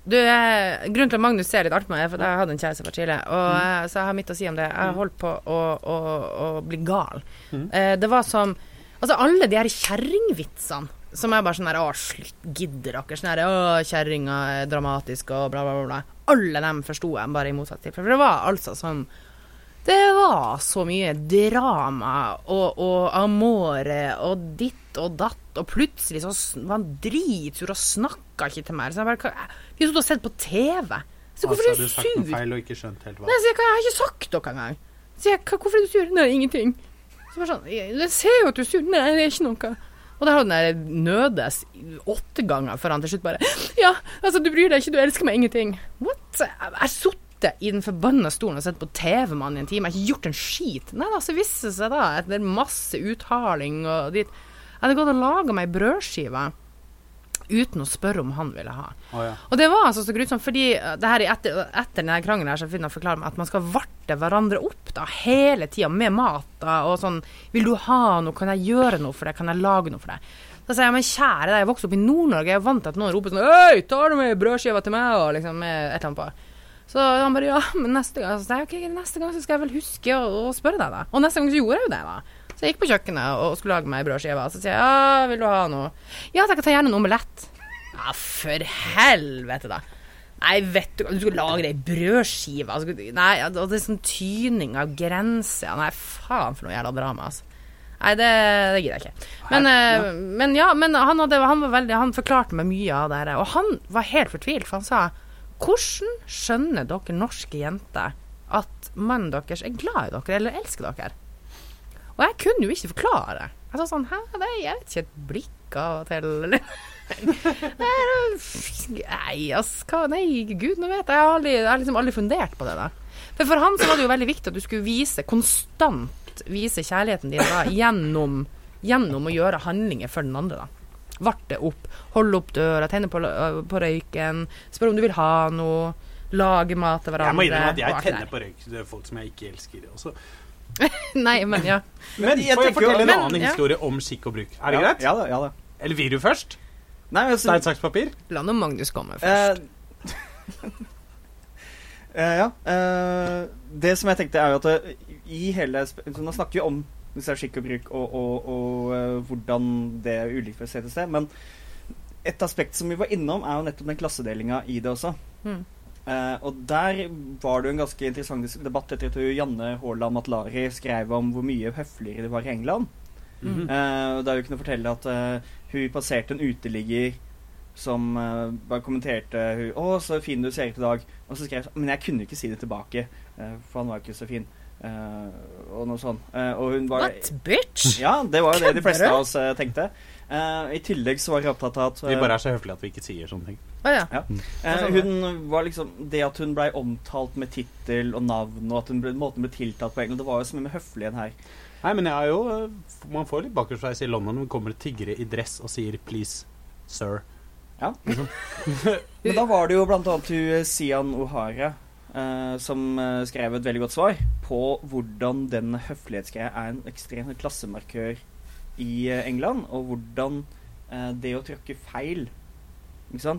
Du, eh, grunnen til at Magnus ser litt artig på meg, for jeg hadde en kjæreste fra Chile. Og, Mm. eh, så jeg har mitt å si om det. Jeg holdt på å, å, å bli gal. Mm. Eh, det var som Altså, alle de her kjerringvitsene som er bare sånn her Å, slutt, gidder dere? Sånn her Å, kjerringa er dramatisk og bla, bla, bla. bla. Alle dem forsto jeg, bare i motsatt tilfelle. For det var altså sånn Det var så mye drama og, og amore og ditt og datt, og plutselig så var han dritsur og snakka ikke til meg. Så jeg bare Vi har og sett på TV. Så hvorfor altså, er du du sagt noe feil og ikke skjønt helt hva. Nei, så jeg, jeg har ikke sagt noe engang. Så jeg, hvorfor er du sur? Nei, ingenting. Så bare sånn, jeg, jeg ser jo at du er sur. Nei, det er ikke noe. Og der har der nødes åtte ganger før han til slutt bare Ja, altså, du bryr deg ikke, du elsker meg, ingenting. What? Jeg har sittet i den forbanna stolen og sett på TV-mannen i en time. Jeg har ikke gjort en skit. Nei da, så viste det seg da, etter masse uthaling og dit Jeg hadde gått og laga meg brødskive uten å spørre om han ville ha. Oh, ja. Og det var altså så grusomt, fordi uh, det her etter, etter denne krangelen her, så finner jeg forklare meg at man skal varte hverandre opp da, hele tida med mat. da, og sånn 'Vil du ha noe? Kan jeg gjøre noe for deg? Kan jeg lage noe for deg?' Da sier jeg 'Men kjære deg, jeg vokste opp i Nord-Norge, jeg er vant til at noen roper sånn 'Hei, tar du med brødskiva til meg?' og liksom et eller annet på. Så han bare 'Ja, men neste gang' Så sa jeg 'OK, neste gang så skal jeg vel huske å, å spørre deg', da. Og neste gang så gjorde jeg jo det, da. Så jeg gikk på kjøkkenet og skulle lage meg brødskive. Så sier jeg 'Ja, vil du ha noe?' 'Ja, takk, jeg tar gjerne en omelett'. Ja, for helvete, da. Nei, vet du Du skal lage ei brødskive altså, Nei, og det er sånn tyning av grenser Nei, faen for noe jævla drama, altså. Nei, det, det gidder jeg ikke. Men, eh, men ja, men han, hadde, han, var veldig, han forklarte meg mye av det her. Og han var helt fortvilt, for han sa Hvordan skjønner dere norske jenter at mannen deres er glad i dere eller elsker dere? Og jeg kunne jo ikke forklare. Jeg sa sånn Hæ, det er jeg vet ikke et blikk av og til, eller Nei, altså, hva Nei, gud, nå vet jeg. Jeg har, aldri, jeg har liksom aldri fundert på det der. For for han så var det jo veldig viktig at du skulle vise konstant vise kjærligheten din da, gjennom, gjennom å gjøre handlinger for den andre. da. Varte opp, holde opp døra, tenne på, på røyken, spørre om du vil ha noe, lage mat til hverandre. Jeg må innrømme at jeg tenner på røyk til folk som jeg ikke elsker. Også. Nei, men ja. Men jeg får jeg fortelle en Men, annen ja. historie om skikk og bruk? Er det ja, greit? Ja da. ja da. Eller vil du først? Nei, men altså, Stein, saks, papir? La nå Magnus komme først. Eh, eh, ja. eh, det som jeg tenkte, er jo at i hele Nå snakker vi om disse skikk og bruk og, og, og eh, hvordan det er ulikt fra sted til sted. Men et aspekt som vi var innom, er jo nettopp den klassedelinga i det også. Mm. Uh, og der var det jo en ganske interessant debatt etter at Janne Haaland Matlari skrev om hvor mye høfligere det var i England. Mhm. Uh, der hun kunne fortelle at uh, hun passerte en uteligger som bare kommenterte hun, 'Å, så fin du ser ut i dag.' Og så skrev hun 'Men jeg kunne ikke si det tilbake, for han var ikke så fin.' Eh, og noe sånt. Eh, og hun var What, bitch? Ja, det var jo det de fleste av oss eh, tenkte. Eh, I tillegg så var hun opptatt av at Vi bare er så høflige at vi ikke sier sånne ting. Å ja. Eh, sånn hun var liksom Det at hun blei omtalt med tittel og navn, og at hun ble, måten ble tiltalt på England, det var jo så mye med høfligheten her. Nei, men jeg er jo Man får litt bakersveis i London når det kommer tiggere i dress og sier 'please, sir'. Ja. Liksom. Men da var det jo blant annet hun Sian O'Hara som eh, skrev et veldig godt svar på hvordan den høflighetsgreia er en ekstrem klassemarkør i eh, England, og hvordan eh, det å tråkke feil?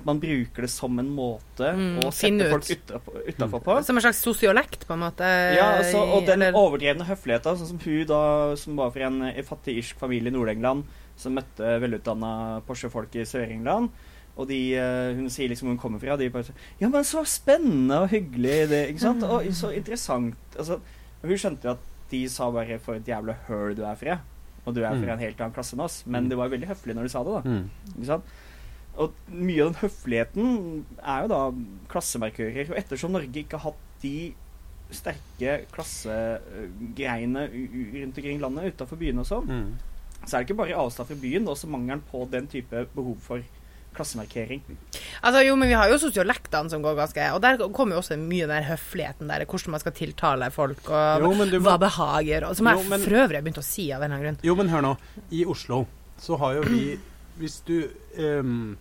Man bruker det som en måte Mm, å sette folk ut. utafor på. Som en slags sosiolekt, på en måte? Ja, altså, og den eller- overdrevne høfligheten, sånn som hun da, som var fra en eh, fattig irsk familie i Nord-England, som møtte velutdanna Porsche-folk i Sør-England. Og de, eh, hun sier liksom hun kommer fra. De bare sånn Ja, men så spennende og hyggelig, det, ikke sant? Og så interessant. Altså, hun skjønte jo at de sa bare 'for et jævla høl du er fra'. Og du er Mm. fra en helt annen klasse enn oss. Men Mm. det var veldig høflig når de sa det, da. Mm. Ikke sant? Og mye av den høfligheten er jo da klassemarkører. Og ettersom Norge ikke har hatt de sterke klassegreiene rundt omkring landet, utafor byene og sånn, Mm. så er det ikke bare avstand fra byen, også mangelen på den type behov for klassemarkering. Altså, jo, men vi har jo sosiolektene som går ganske Og der kommer jo også mye den høfligheten der, hvordan man skal tiltale folk, og Jo, må- hva behager, og som jeg Jo, men- for øvrig har begynt å si av en eller annen grunn. Jo, men hør nå. I Oslo så har jo vi Hvis du um,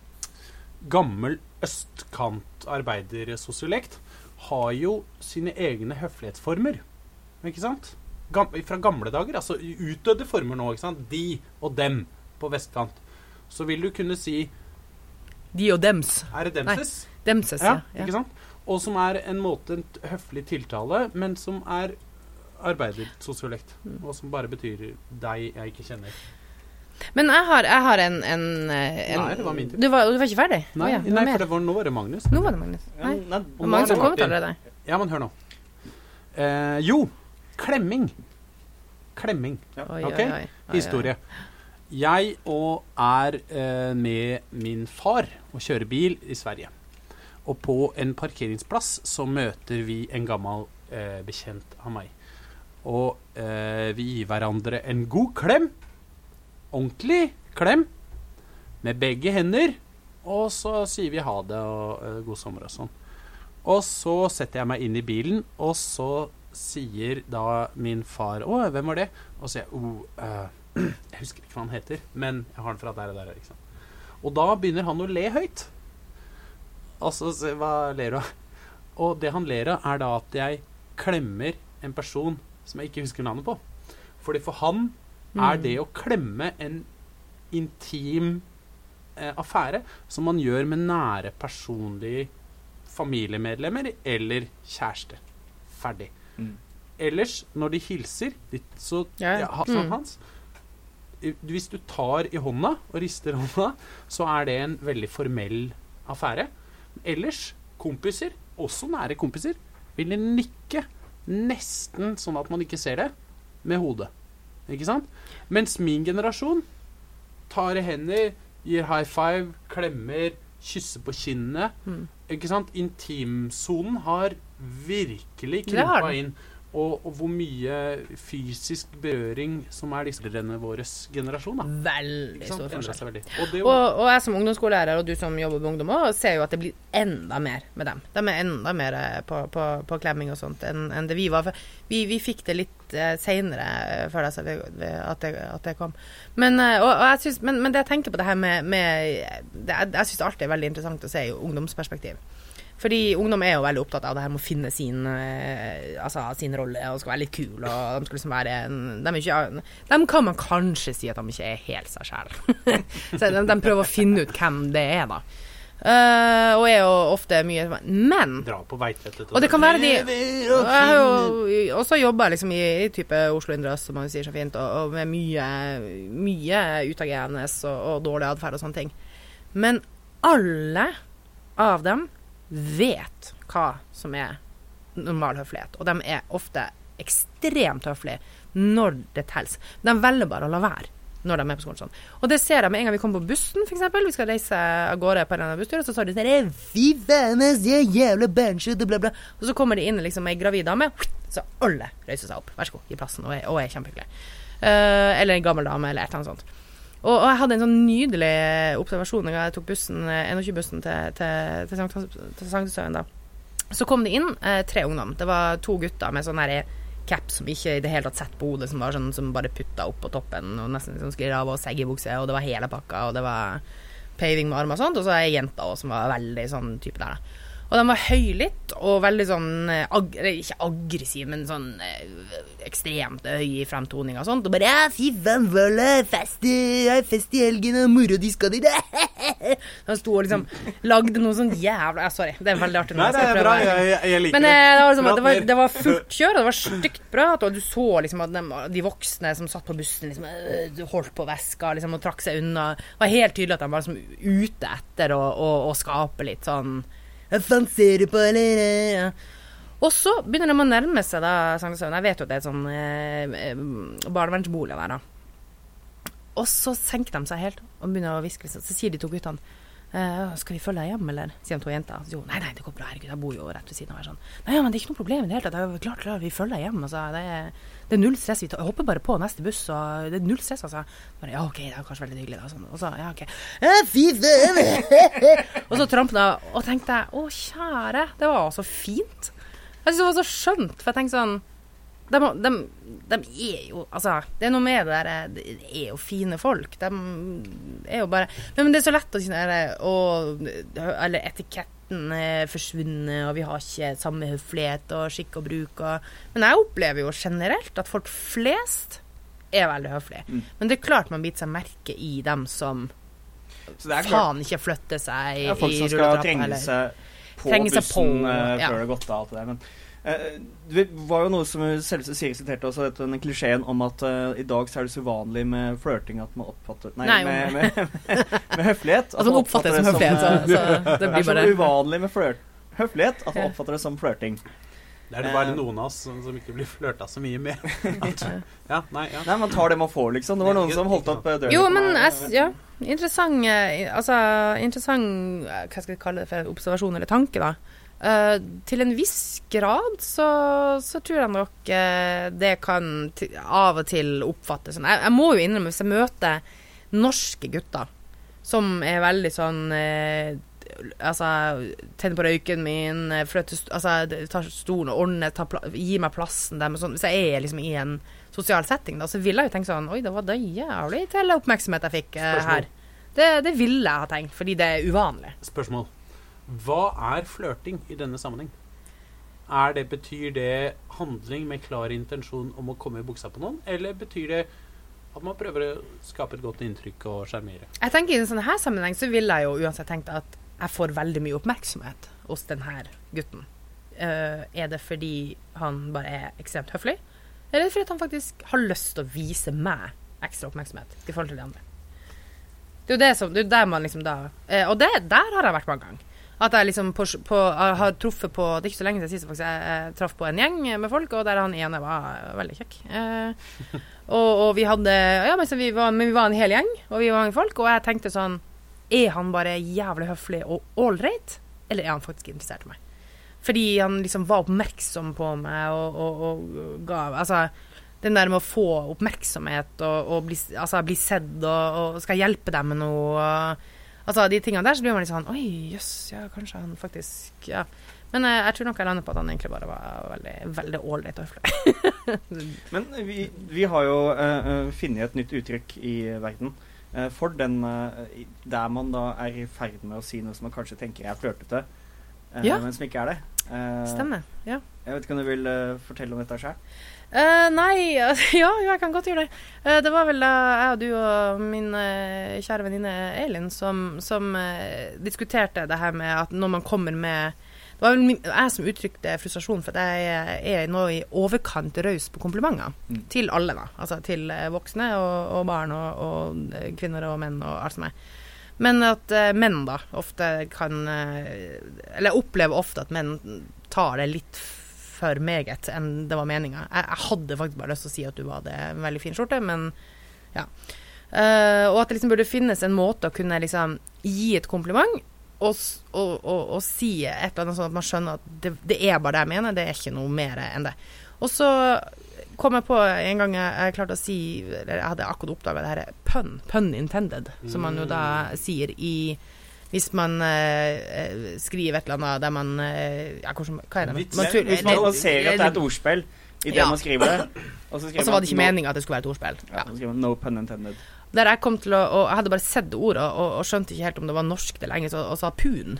Gammel østkant arbeidersosiolekt har jo sine egne høflighetsformer. Ikke sant? Gam, fra gamle dager. Altså utdødde former nå. ikke sant? De og dem på vestkant. Så vil du kunne si De og dems. Er det demses? Demses, Ja, ja. ikke sant? Og som er en måte en høflig tiltale, men som er arbeidersosiolekt. Mm. Og som bare betyr deg jeg ikke kjenner. Men jeg har, jeg har en, en, en Nei, det var min tur. Du var, du var ikke ferdig? Nei, ja, nei for det var, nå var det Magnus. Nå var det Magnus. Ja, Nei. Magnus Det Og var nå mange som det kom ut Martin. allerede. Ja, men hør nå. Eh, jo, klemming. Klemming. Oi, Ok, oi, oi. Oi, oi. Historie. Jeg og er eh, med min far og kjører bil i Sverige. Og på en parkeringsplass så møter vi en gammel eh, bekjent av meg. Og eh, vi gir hverandre en god klem. Ordentlig klem. Med begge hender. Og så sier vi ha det og eh, god sommer og sånn. Og så setter jeg meg inn i bilen, og så sier da min far Å, hvem var det? Og så sier jeg oh, eh, Jeg husker ikke hva han heter, men jeg har den fra der og der. Ikke sant? Og da begynner han å le høyt. Altså, så Hva ler du av? Og det han ler av, er da at jeg klemmer en person som jeg ikke husker navnet på. Fordi for han er Mm. det å klemme en intim eh, affære som man gjør med nære personlige familiemedlemmer eller kjæreste. Ferdig. Mm. Ellers, når de hilser, så Ja, ja. sånn Mm. hans hvis du tar i hånda og rister hånda, så er det en veldig formell affære. Ellers, kompiser, også nære kompiser, vil nikke nesten sånn at man ikke ser det, med hodet. Ikke sant? Mens min generasjon tar i hender, gir high five, klemmer, kysser på kinnene. Mm. Ikke sant? Intimsonen har virkelig den. inn. Og, og hvor mye fysisk berøring som er disse foreldrene våres generasjon. Da. Veldig stor forskjell. veldig. Og det, Og, og jeg som ungdomsskolelærer, og du som jobber med ungdom òg, ser jo at det blir enda mer med dem. De er enda mer eh, på, på, på klemming og sånt enn enn det vi var. For vi, vi fikk det litt eh, seinere eh, vi- vi- at, det, at det kom. Men, eh, jeg synes, men, men det jeg tenker på det her med, med det, Jeg, jeg syns alltid er veldig interessant å se i ungdomsperspektiv. Fordi ungdom er jo veldig opptatt av det her med å finne sin, eh, altså, sin rolle og skal være litt kul. Og de liksom være en, de, ikke, de kan man kanskje si at de ikke er helt seg sjæl. De, de prøver å finne ut hvem det er, da. Uh, og er jo ofte mye Men dra på Veitvet. Og det kan være de og jeg har jo også jobba liksom i, i type Oslo indre øst, som man sier så fint, og, og med mye, mye utagerende og, og dårlig atferd og sånne ting. Men alle av dem vet hva som er normal høflighet, og de er ofte ekstremt høflige når det teller. De velger bare å la være når de er på skolen sånn. Og det ser jeg med en gang vi kommer på bussen, f.eks. Vi skal reise av gårde på en eller annen busstur, og så står de sånn Fy faen, jeg jævla bænsjude, bla, bla. Og så kommer det inn liksom ei gravid dame, så alle reiser seg opp. Vær så god, gi plassen, og er, er kjempehyggelig. Uh, eller en gammel dame, eller et eller annet sånt. Og, og jeg hadde en sånn nydelig observasjon da jeg tok bussen, eh, 21-bussen til, til, til Sankt- til Sankthanshaugen, da. Så kom det inn eh, tre ungdom. Det var to gutter med sånn caps som ikke i det hele tatt setter på hodet, som var sånn som bare putta opp på toppen og nesten sånn sklir av og seggebukse, og det var hele pakka, og det var paving med armer og sånt, og så ei jente også som var veldig sånn type der, da. Og de var høylytte og veldig sånn eh, ag Ikke aggressiv, men sånn eh, ekstremt høy i fremtoning og sånt. Og bare ja, 'Fy faen, Valle, fest, i- fest i helgen, og moro de skal dit'. De sto og liksom lagde noe sånn jævla ja, Sorry, det er veldig artig. Nei, det er bra. Jeg, jeg, jeg liker men eh, det, var liksom, Prat det, var, det var fullt kjør, og det var stygt prat, og du så liksom at de, de voksne som satt på bussen, liksom, øh, holdt på veska liksom, og trakk seg unna. Det var helt tydelig at de var liksom ute etter å, å, å skape litt sånn Du på, eller? Og så begynner de å nærme seg da Sankthanshaugen. Jeg vet jo at det er sånn eh, eh, barnevernsbolig der, da. Og så senker de seg helt og begynner å hviske. Så sier de to guttene Eh, skal vi følge deg hjem, eller? Sier de to jenter. Så hun nei, nei, det går bra, herregud, jeg bor jo rett ved siden av her. Sånn. Nei, men det er ikke noe problem i det hele tatt. Klart, klart, vi følger deg hjem. Altså, det, er, det er null stress. Vi hopper bare på neste buss, og det er null stress, altså. Bare, ja, OK, det er kanskje veldig hyggelig, da. Sånn. Og så, ja, OK. Og så trampet jeg, og tenkte å kjære, det var så fint. Jeg synes det var så skjønt, for jeg tenkte sånn de, de, de er jo Altså, det er noe med det der Det er jo fine folk. De er jo bare Men, det er så lett å sånn Eller etiketten er forsvunnet, og vi har ikke samme høflighet og skikk og bruk og Men jeg opplever jo generelt at folk flest er veldig høflige. Mm. Men det er klart man biter seg merke i dem som er faen ikke flytter seg i, ja, folk i som skal trenge seg på bussen på, eh, ja. før det har gått av alt det der. Men eh, det var jo noe som selveste Siri siterte også, dette, den klisjeen om at uh, i dag så er det så uvanlig med flørting at man oppfatter Nei, Nei, med, med, med, høflighet. At man oppfatter det som høflighet, så, eh, så det Det blir er så bare uvanlig med flørt, høflighet at man oppfatter det som flørting. Det er det bare noen av oss som, som ikke blir flørta så mye med. Ja, nei, ja. Nei, man tar det man får, liksom. Det var noen som holdt opp eh, døren. Jo, men s- ja. Interessant eh, Altså, interessant eh, Hva skal vi kalle det for observasjon eller tanke, da. Eh, til en viss grad så, så tror jeg nok uh, det kan av og til oppfattes sånn. Jeg, jeg må jo innrømme, hvis jeg møter norske gutter som er veldig sånn uh, Altså, tenner på røyken min, flytter altså, tar stolen og ordner, gir meg plassen der. Sånn. Hvis jeg er liksom i en sosial setting, da, så vil jeg jo tenke sånn Oi, det var da jævlig til oppmerksomhet jeg fikk her. Det, det ville jeg ha tenkt, fordi det er uvanlig. Spørsmål. Hva er flørting i denne sammenheng? Er det, betyr det handling med klar intensjon om å komme i buksa på noen, eller betyr det at man prøver å skape et godt inntrykk og sjarmere? Jeg tenker I en sånn her sammenheng så ville jeg jo uansett tenkt at jeg får veldig mye oppmerksomhet hos denne gutten. Uh, er det fordi han bare er ekstremt høflig, eller er fordi han faktisk har lyst til å vise meg ekstra oppmerksomhet i forhold til de andre. Det er jo det som, det er der man liksom da uh, Og det, der har jeg vært mange ganger. At jeg liksom på, på, har truffet på Det er ikke så lenge siden sist jeg, jeg traff på en gjeng med folk, og der han ene var veldig kjekk. Eh, og, og vi hadde Ja, men, vi var, men vi var en hel gjeng, og vi var mange folk, og jeg tenkte sånn Er han bare jævlig høflig og ålreit, eller er han faktisk interessert i meg? Fordi han liksom var oppmerksom på meg og, og, og ga Altså den der med å få oppmerksomhet og, og bli, altså, bli sett og, og skal hjelpe dem med noe. Og, altså de tingene der, så blir man litt sånn Oi, jøss, ja, kanskje han faktisk Ja. Men jeg, jeg tror nok jeg lander på at han egentlig bare var veldig veldig ålreit og høflig. Men vi, vi har jo eh, eh, funnet et nytt uttrykk i verden. uh, for den uh, der man da er i ferd med å si noe som man kanskje tenker er flørtete, eh, Ja. men som ikke er det. Eh, Stemmer. Ja. Jeg vet ikke om du vil eh, fortelle om dette sjøl? Uh, nei, altså, ja, jeg kan godt gjøre det. Uh, det var vel da jeg og du og min uh, kjære venninne Elin som, som eh, diskuterte det her med at når man kommer med Det var vel jeg som uttrykte frustrasjon for at jeg er nå i overkant raus på komplimenter. Mm. Til alle, da. Altså til eh, voksne og, og barn og, og eh, kvinner og menn og alt som er. Men at eh, menn da ofte kan eh, Eller opplever ofte at menn tar det litt for meget enn det var meninga. Jeg, jeg hadde faktisk bare lyst til å si at du hadde en veldig fin skjorte, men ja. Uh, og at det liksom burde finnes en måte å kunne liksom gi et kompliment og, og, og, og si et eller annet sånn at man skjønner at det, det er bare det jeg mener, det er ikke noe mer enn det. Og så kom jeg på en gang jeg, jeg klarte å si Eller jeg hadde akkurat oppdaga det her pun, pun intended, som man jo da sier i hvis man eh, eh, skriver et eller annet der man eh, ja, hvordan, Hva er det? Man, Man tull- Hvis man, ser at det er et ordspill i det Ja. man skriver det, og så, var det ikke man no- meninga at det skulle være et ordspill. Ja, Ja. man no pun intended. Der jeg kom til å Og jeg hadde bare sett ordet og, og skjønte ikke helt om det var norsk eller engelsk, og, og sa pun.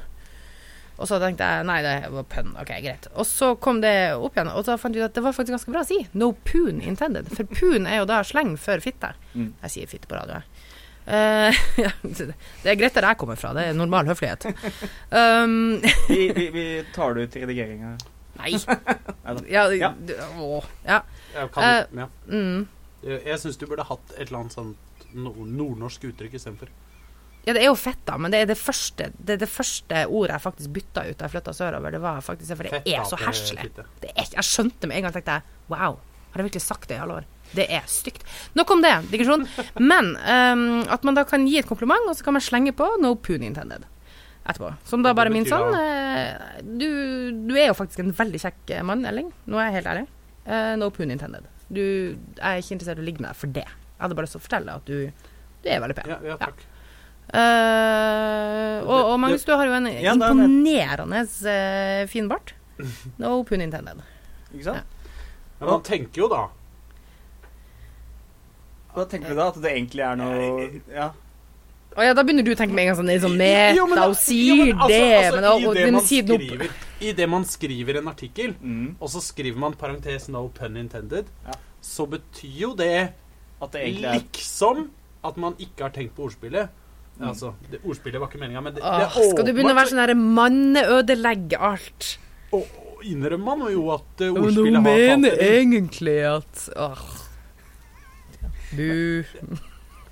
Og så tenkte jeg nei, det var pønn. Ok, greit. Og så kom det opp igjen, og så fant vi ut at det var faktisk ganske bra å si. No pun intended. For pun er jo da sleng for fitte. Mm. Jeg sier fitte på radio, jeg. Uh, ja, det er greit der jeg kommer fra. Det er normal høflighet. Um, Vi, vi, vi tar det ut i redigeringa. nei. Ja, Ja. Å, ja. Jeg, kan, uh, ja. Mm. jeg, syns du burde hatt et eller annet sånt nord nordnorsk uttrykk istedenfor. Ja, det er jo fett, da, men det er det første, det, er det første ordet jeg faktisk bytta ut da jeg flytta sørover. Det var faktisk For det er så herselig. Er, jeg skjønte med en gang tenkte jeg, Wow, har jeg virkelig sagt det i alle år? Det er stygt. Nok om det, digresjon. Men um, at man da kan gi et kompliment, og så kan man slenge på 'no pun intended' etterpå. Som da bare min sånn du, du er jo faktisk en veldig kjekk mann, Elling. Nå er jeg helt ærlig. Uh, no pun intended. Du jeg er ikke interessert i å ligge med deg for det. Jeg hadde bare lyst til å fortelle at du, du er veldig pen. Ja, ja, takk. Eh, og, og Magnus, du har jo en Ja, er imponerende uh, fin bart. No pun intended. Ikke sant? Men man tenker jo da Hva tenker du da? At det egentlig er noe Ja. Å ja, da begynner du å tenke med en gang sånn, liksom, sånn Jo, men da- og sier jo, men altså- det, altså, men og, det man skriver, I det man skriver en artikkel, Mm. og så skriver man parentes 'no pun intended', Ja. så betyr jo det At det er liksom at man ikke har tenkt på ordspillet. Mm. Altså, det, ordspillet var ikke meninga, men det, det Åh, Skal du begynne å være sånn derre manneødelegge alt? Og, og innrømmer man jo at uh, Men ordspillet hun har mener tatt mener egentlig at Åh. Bu.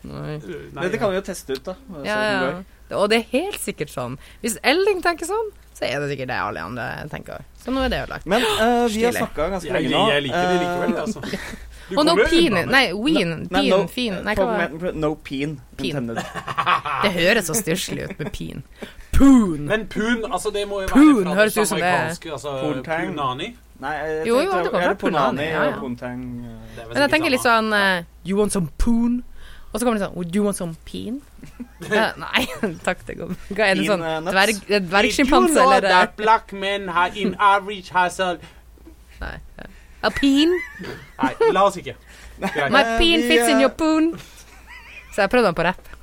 Nei. Nei, Dette kan vi jo teste ut, da. se Ja, det går. Og det er helt sikkert sånn. Hvis Elling tenker sånn, så er det sikkert det alle andre tenker. Så nå er det ødelagt. Men eh, vi har Stilig. snakka ganske Jeg, lenge nå. jeg liker det likevel, Eh, altså. Du Og no peen. Nei, ween. No, Peen. no- Fin. Nei, hva var det? No peen Peen. Det høres så stusslig ut med peen. Poon. Men pun, altså det må jo Poon være fra høres det er- amerikanske, altså Poontang. punani. Nei, jeg Jo, jo, det kommer er fra punani, ja, ja. vel Men jeg tenker litt sånn uh, You want some poon? Og så kommer det sånn Would you want some peen? Eh, nei, takk, det går Hva er det sånn eh, dverg, eh, Did you know eller? eh, that black men in average has a Nei. eh, A peen? Nei, la oss ikke. Greit. My Eh, peen fits in eh, your poon. Så jeg prøvde den på rapp.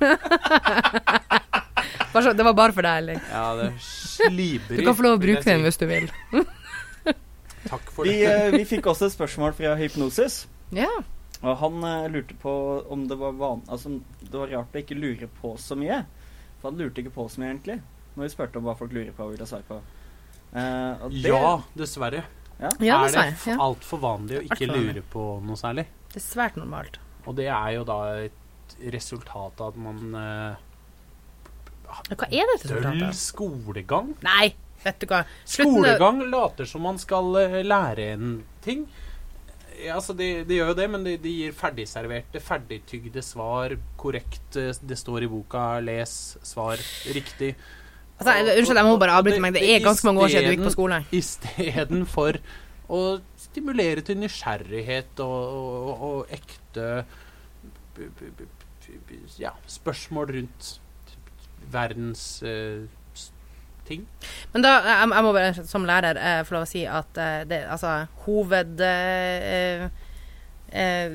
Bare så- det var bare for deg, Elling. Ja, det er slibrig. Du kan få lov å vil bruke jeg den si. hvis du vil. Takk for Vi, det. eh, vi fikk også et spørsmål fra Hypnosis. Ja. Og han eh, lurte på om det var van Altså, det var rart å ikke lure på så mye. For han lurte ikke på så mye, egentlig. Når vi spurte om hva folk lurer på og ville svare på. Eh, og det, Ja, dessverre. Ja, er det dessverre. f- altfor vanlig å ikke lure på noe særlig? Det er svært normalt. Og det er jo da et resultat av at man uh, Hva er Døll resultatet? skolegang. Nei, vet du hva. Slutten Skolegang later som man skal uh, lære en ting. Ja, altså, de, de gjør jo det, men de, de gir ferdigserverte, ferdigtygde svar. Korrekt. eh, Det står i boka. Les svar riktig. Altså, unnskyld, jeg må bare avbryte meg. Det er ganske mange år siden du gikk på skolen. skole. Istedenfor å stimulere til nysgjerrighet og, og, og ekte ja, spørsmål rundt verdens uh, ting. Men da, jeg, jeg må bare som lærer eh, få lov å si at eh, det, altså, hoved... Eh, eh,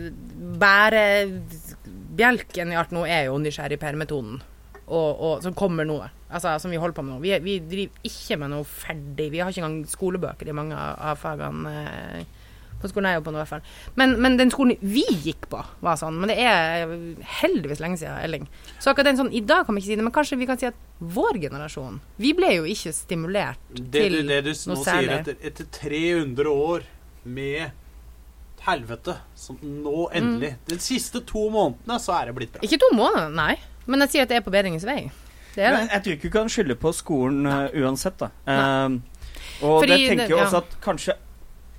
bærebjelken i alt nå er jo nysgjerrigper-metoden. Og, og, som kommer nå, altså, som vi holder på med nå. Vi, vi driver ikke med noe ferdig Vi har ikke engang skolebøker i mange av, fagene. Eh, på skolen jeg jobber på nå, i hvert fall. Men, men den skolen vi gikk på, var sånn. Men det er heldigvis lenge siden, Elling. Så akkurat den sånn, I dag kan vi ikke si det, men kanskje vi kan si at vår generasjon Vi ble jo ikke stimulert Det, til det, det du nå sier, etter, etter 300 år med helvete, som nå endelig De siste to månedene så er det blitt bra. Ikke to måneder, nei. Men jeg sier at det er på bedringens vei. Det er Men det. jeg tror ikke du kan skylde på skolen uh, uansett, da. Uh, og Fordi det tenker jeg ja. også at kanskje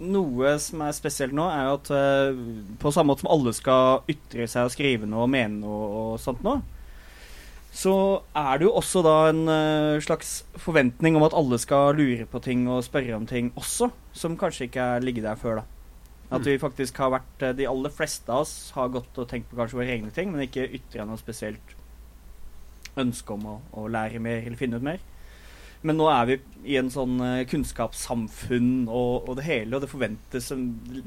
noe som er spesielt nå, er jo at uh, på samme måte som alle skal ytre seg og skrive noe og mene noe og sånt nå, så er det jo også da en uh, slags forventning om at alle skal lure på ting og spørre om ting også, som kanskje ikke er ligget der før, da. At Mm. vi faktisk har vært De aller fleste av oss har gått og tenkt på kanskje våre egne ting, men ikke ytra noe spesielt ønske om å, å lære mer eller finne ut mer. Men nå er vi i en sånn eh, kunnskapssamfunn og, og det hele, og det forventes som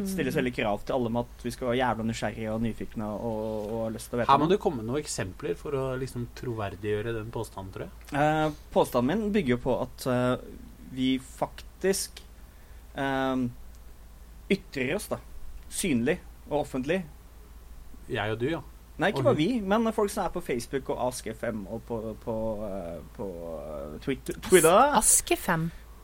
stilles veldig krav til alle med at vi skal være jævla nysgjerrige og nyfikne og, og har lyst til å vite Her må du komme komme noen eksempler for å liksom troverdiggjøre den påstanden, tror jeg. Eh, påstanden min bygger jo på at eh, vi faktisk eh, ytrer oss, da. Synlig og offentlig. Jeg og du, ja. Nei, ikke bare vi, men folk som er på Facebook og AskFM og på, på, eh, på eh, Twitter, Twitter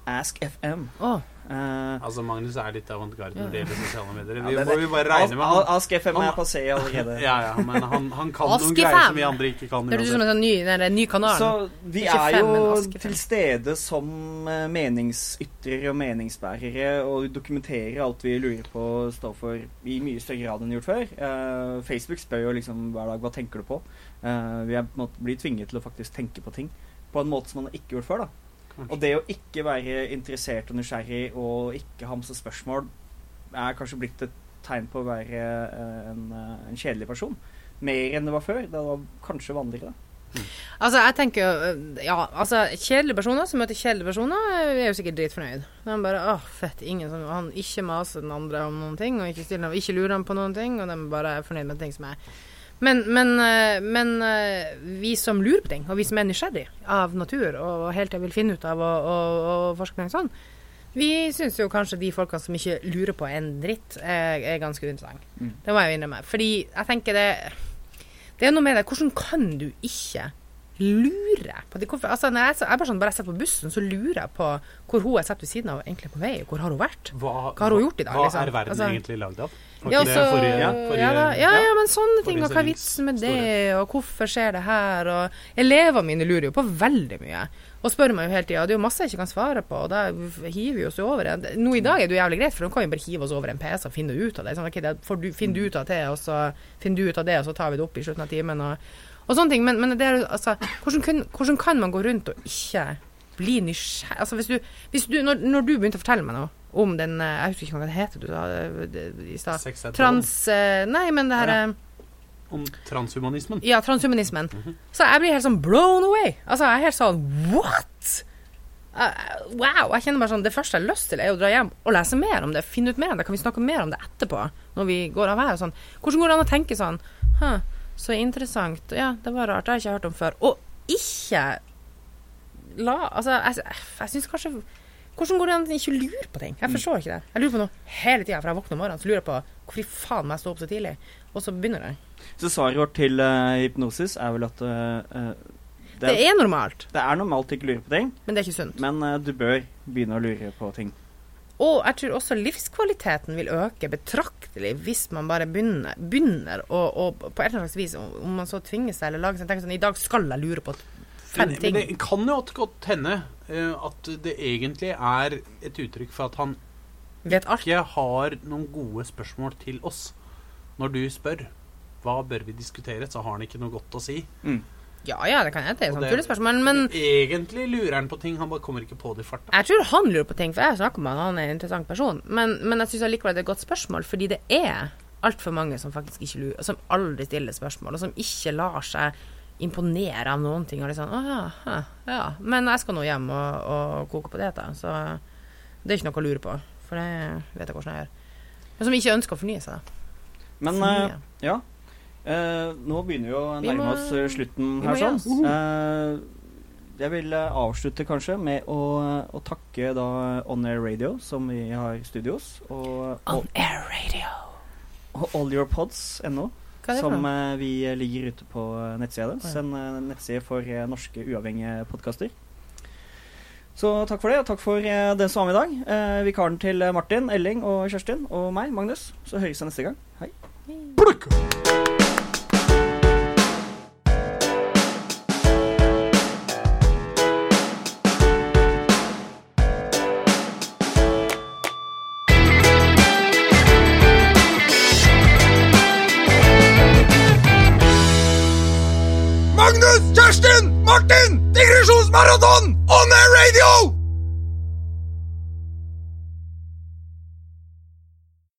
Askefem. AskFM. Oh. Uh, Altså, Magnus er litt avantgarde når det gjelder sosiale medier. Ja, Vi det- må vi bare regne med han. Ask FM er passé allerede. Ja, ja, men han, han kan noen greier som vi andre ikke kan. Det høres ut som en ny, den ny kanal. Så vi er jo til stede som eh, meningsytrere og meningsbærere og dokumenterer alt vi lurer på og står for i mye større grad enn gjort før. Uh, Facebook spør jo liksom hver dag hva tenker du på. Uh, vi er blitt blir tvinget til å faktisk tenke på ting på en måte som man ikke har gjort før. da. Og det å ikke være interessert og nysgjerrig og ikke hamse spørsmål er kanskje blitt et tegn på å være eh, en, eh, en kjedelig person. Mer enn det var før. Det var kanskje vanligere. Mm. Altså, jeg tenker jo øh, Ja, altså, kjedelige personer som møter kjedelige personer, er jo sikkert dritfornøyd. De bare åh, fett. Ingen som Han ikke maser den andre om noen ting, og ikke, stiller, ikke lurer ham på noen ting, og de bare er fornøyd med ting som er men, men, øh, men øh, vi som lurer på ting, og vi som er nysgjerrig av natur, og hele tida vil finne ut av og, og, og forske på ting sånn, vi syns jo kanskje de folkene som ikke lurer på en dritt, er, er ganske interessante. Mm. Det må jeg jo innrømme. Fordi jeg tenker det Det er noe med det. Hvordan kan du ikke lure på det? Hvorfor, altså, når jeg, jeg bare sånn, bare jeg sitter på bussen, så lurer jeg på hvor hun jeg sitter ved siden av, egentlig på vei. Hvor har hun vært? Hva, Hva har hun gjort i dag, Hva liksom? er verden Altså- egentlig lagd av? Ja, så, forrige, ja, forrige ja, ja, ja, men sånne ting. Og hva er vitsen med store. det, og hvorfor skjer det her? Og elevene mine lurer jo på veldig mye. Og spør meg jo hele tida. Det er jo masse jeg ikke kan svare på, og da hiver vi oss jo over en Nå i dag er det jo jævlig greit, for nå kan vi bare hive oss over en PC og finne ut av det. Sånn, okay, det du, finner du ut av det, og så finner du ut av det, og så tar vi det opp i slutten av timen. Og, og sånne ting. Men, men det er altså hvordan, kun, hvordan kan man gå rundt og ikke bli nysgjerrig Altså hvis du, hvis du når, når du begynte å fortelle meg noe om den eh, Jeg husker ikke hva det heter du sa i stad. Trans... eh, Nei, men det her Ja. eh, Om transhumanismen. Ja, transhumanismen. Mhm. Så jeg blir helt sånn blown away. Altså, jeg er helt sånn What?! Uh, wow! Jeg kjenner bare sånn Det første jeg har lyst til, er å dra hjem og lese mer om det. Finne ut mer om det. Kan vi snakke mer om det etterpå? Når vi går av her og sånn. Hvordan går det an å tenke sånn Hm, så interessant. Ja, det var rart. Det har jeg ikke hørt om før. Og ikke la Altså, jeg, jeg syns kanskje Hvordan går det an å ikke lure på ting? Jeg forstår ikke det. Jeg lurer på noe hele tida, for jeg våkner om morgenen så lurer jeg på hvorfor i faen må jeg stå opp så tidlig? Og så begynner det. Så svaret vårt til uh, hypnosis er vel at uh, det, det, Det er normalt, det er normalt å ikke lure på ting, men det er ikke sunt. men uh, du bør begynne å lure på ting. Og jeg tror også livskvaliteten vil øke betraktelig hvis man bare begynner, begynner å, å på et eller annet vis, om man så tvinger seg eller lager seg sånn I dag skal jeg lure på fem ting. men det kan jo godt hende eh, at det egentlig er et uttrykk for at han Vet alt. ikke har noen gode spørsmål til oss. Når du spør hva bør vi diskutere, så har han ikke noe godt å si. Ja ja, det kan jeg. Og sånn tullespørsmål. Men Egentlig lurer han på ting, han bare kommer ikke på det i farta. jeg tror han lurer på ting, for jeg snakker med han, han er en interessant person. Men, men jeg syns allikevel det er et godt spørsmål, fordi det er altfor mange som faktisk ikke lurer, som aldri stiller spørsmål, og som ikke lar seg imponere av noen ting. Og liksom, å ja, ja. Men jeg skal nå hjem og, og koke poteter, så det er ikke noe å lure på. For det vet jeg hvordan jeg gjør. Men som ikke ønsker å fornye seg, da. Men Fornye. eh, ja. Eh, nå begynner vi å Vi nærme må- oss eh, slutten her. sånn. Uh sånn. Eh, jeg vil eh, avslutte kanskje med å, å takke da On Air Radio, som vi har i studios, og, og, On Air Radio. og allyourpods.no, Your for som eh, vi ligger ute på eh, nettsida deres. En eh, nettside for eh, norske uavhengige podkaster. Så takk for det, og takk for eh, den som var med i dag. Eh, vikaren til eh, Martin, Elling og Kjerstin, og meg, Magnus. Så høres vi neste gang. Hei. Plukk! Radio!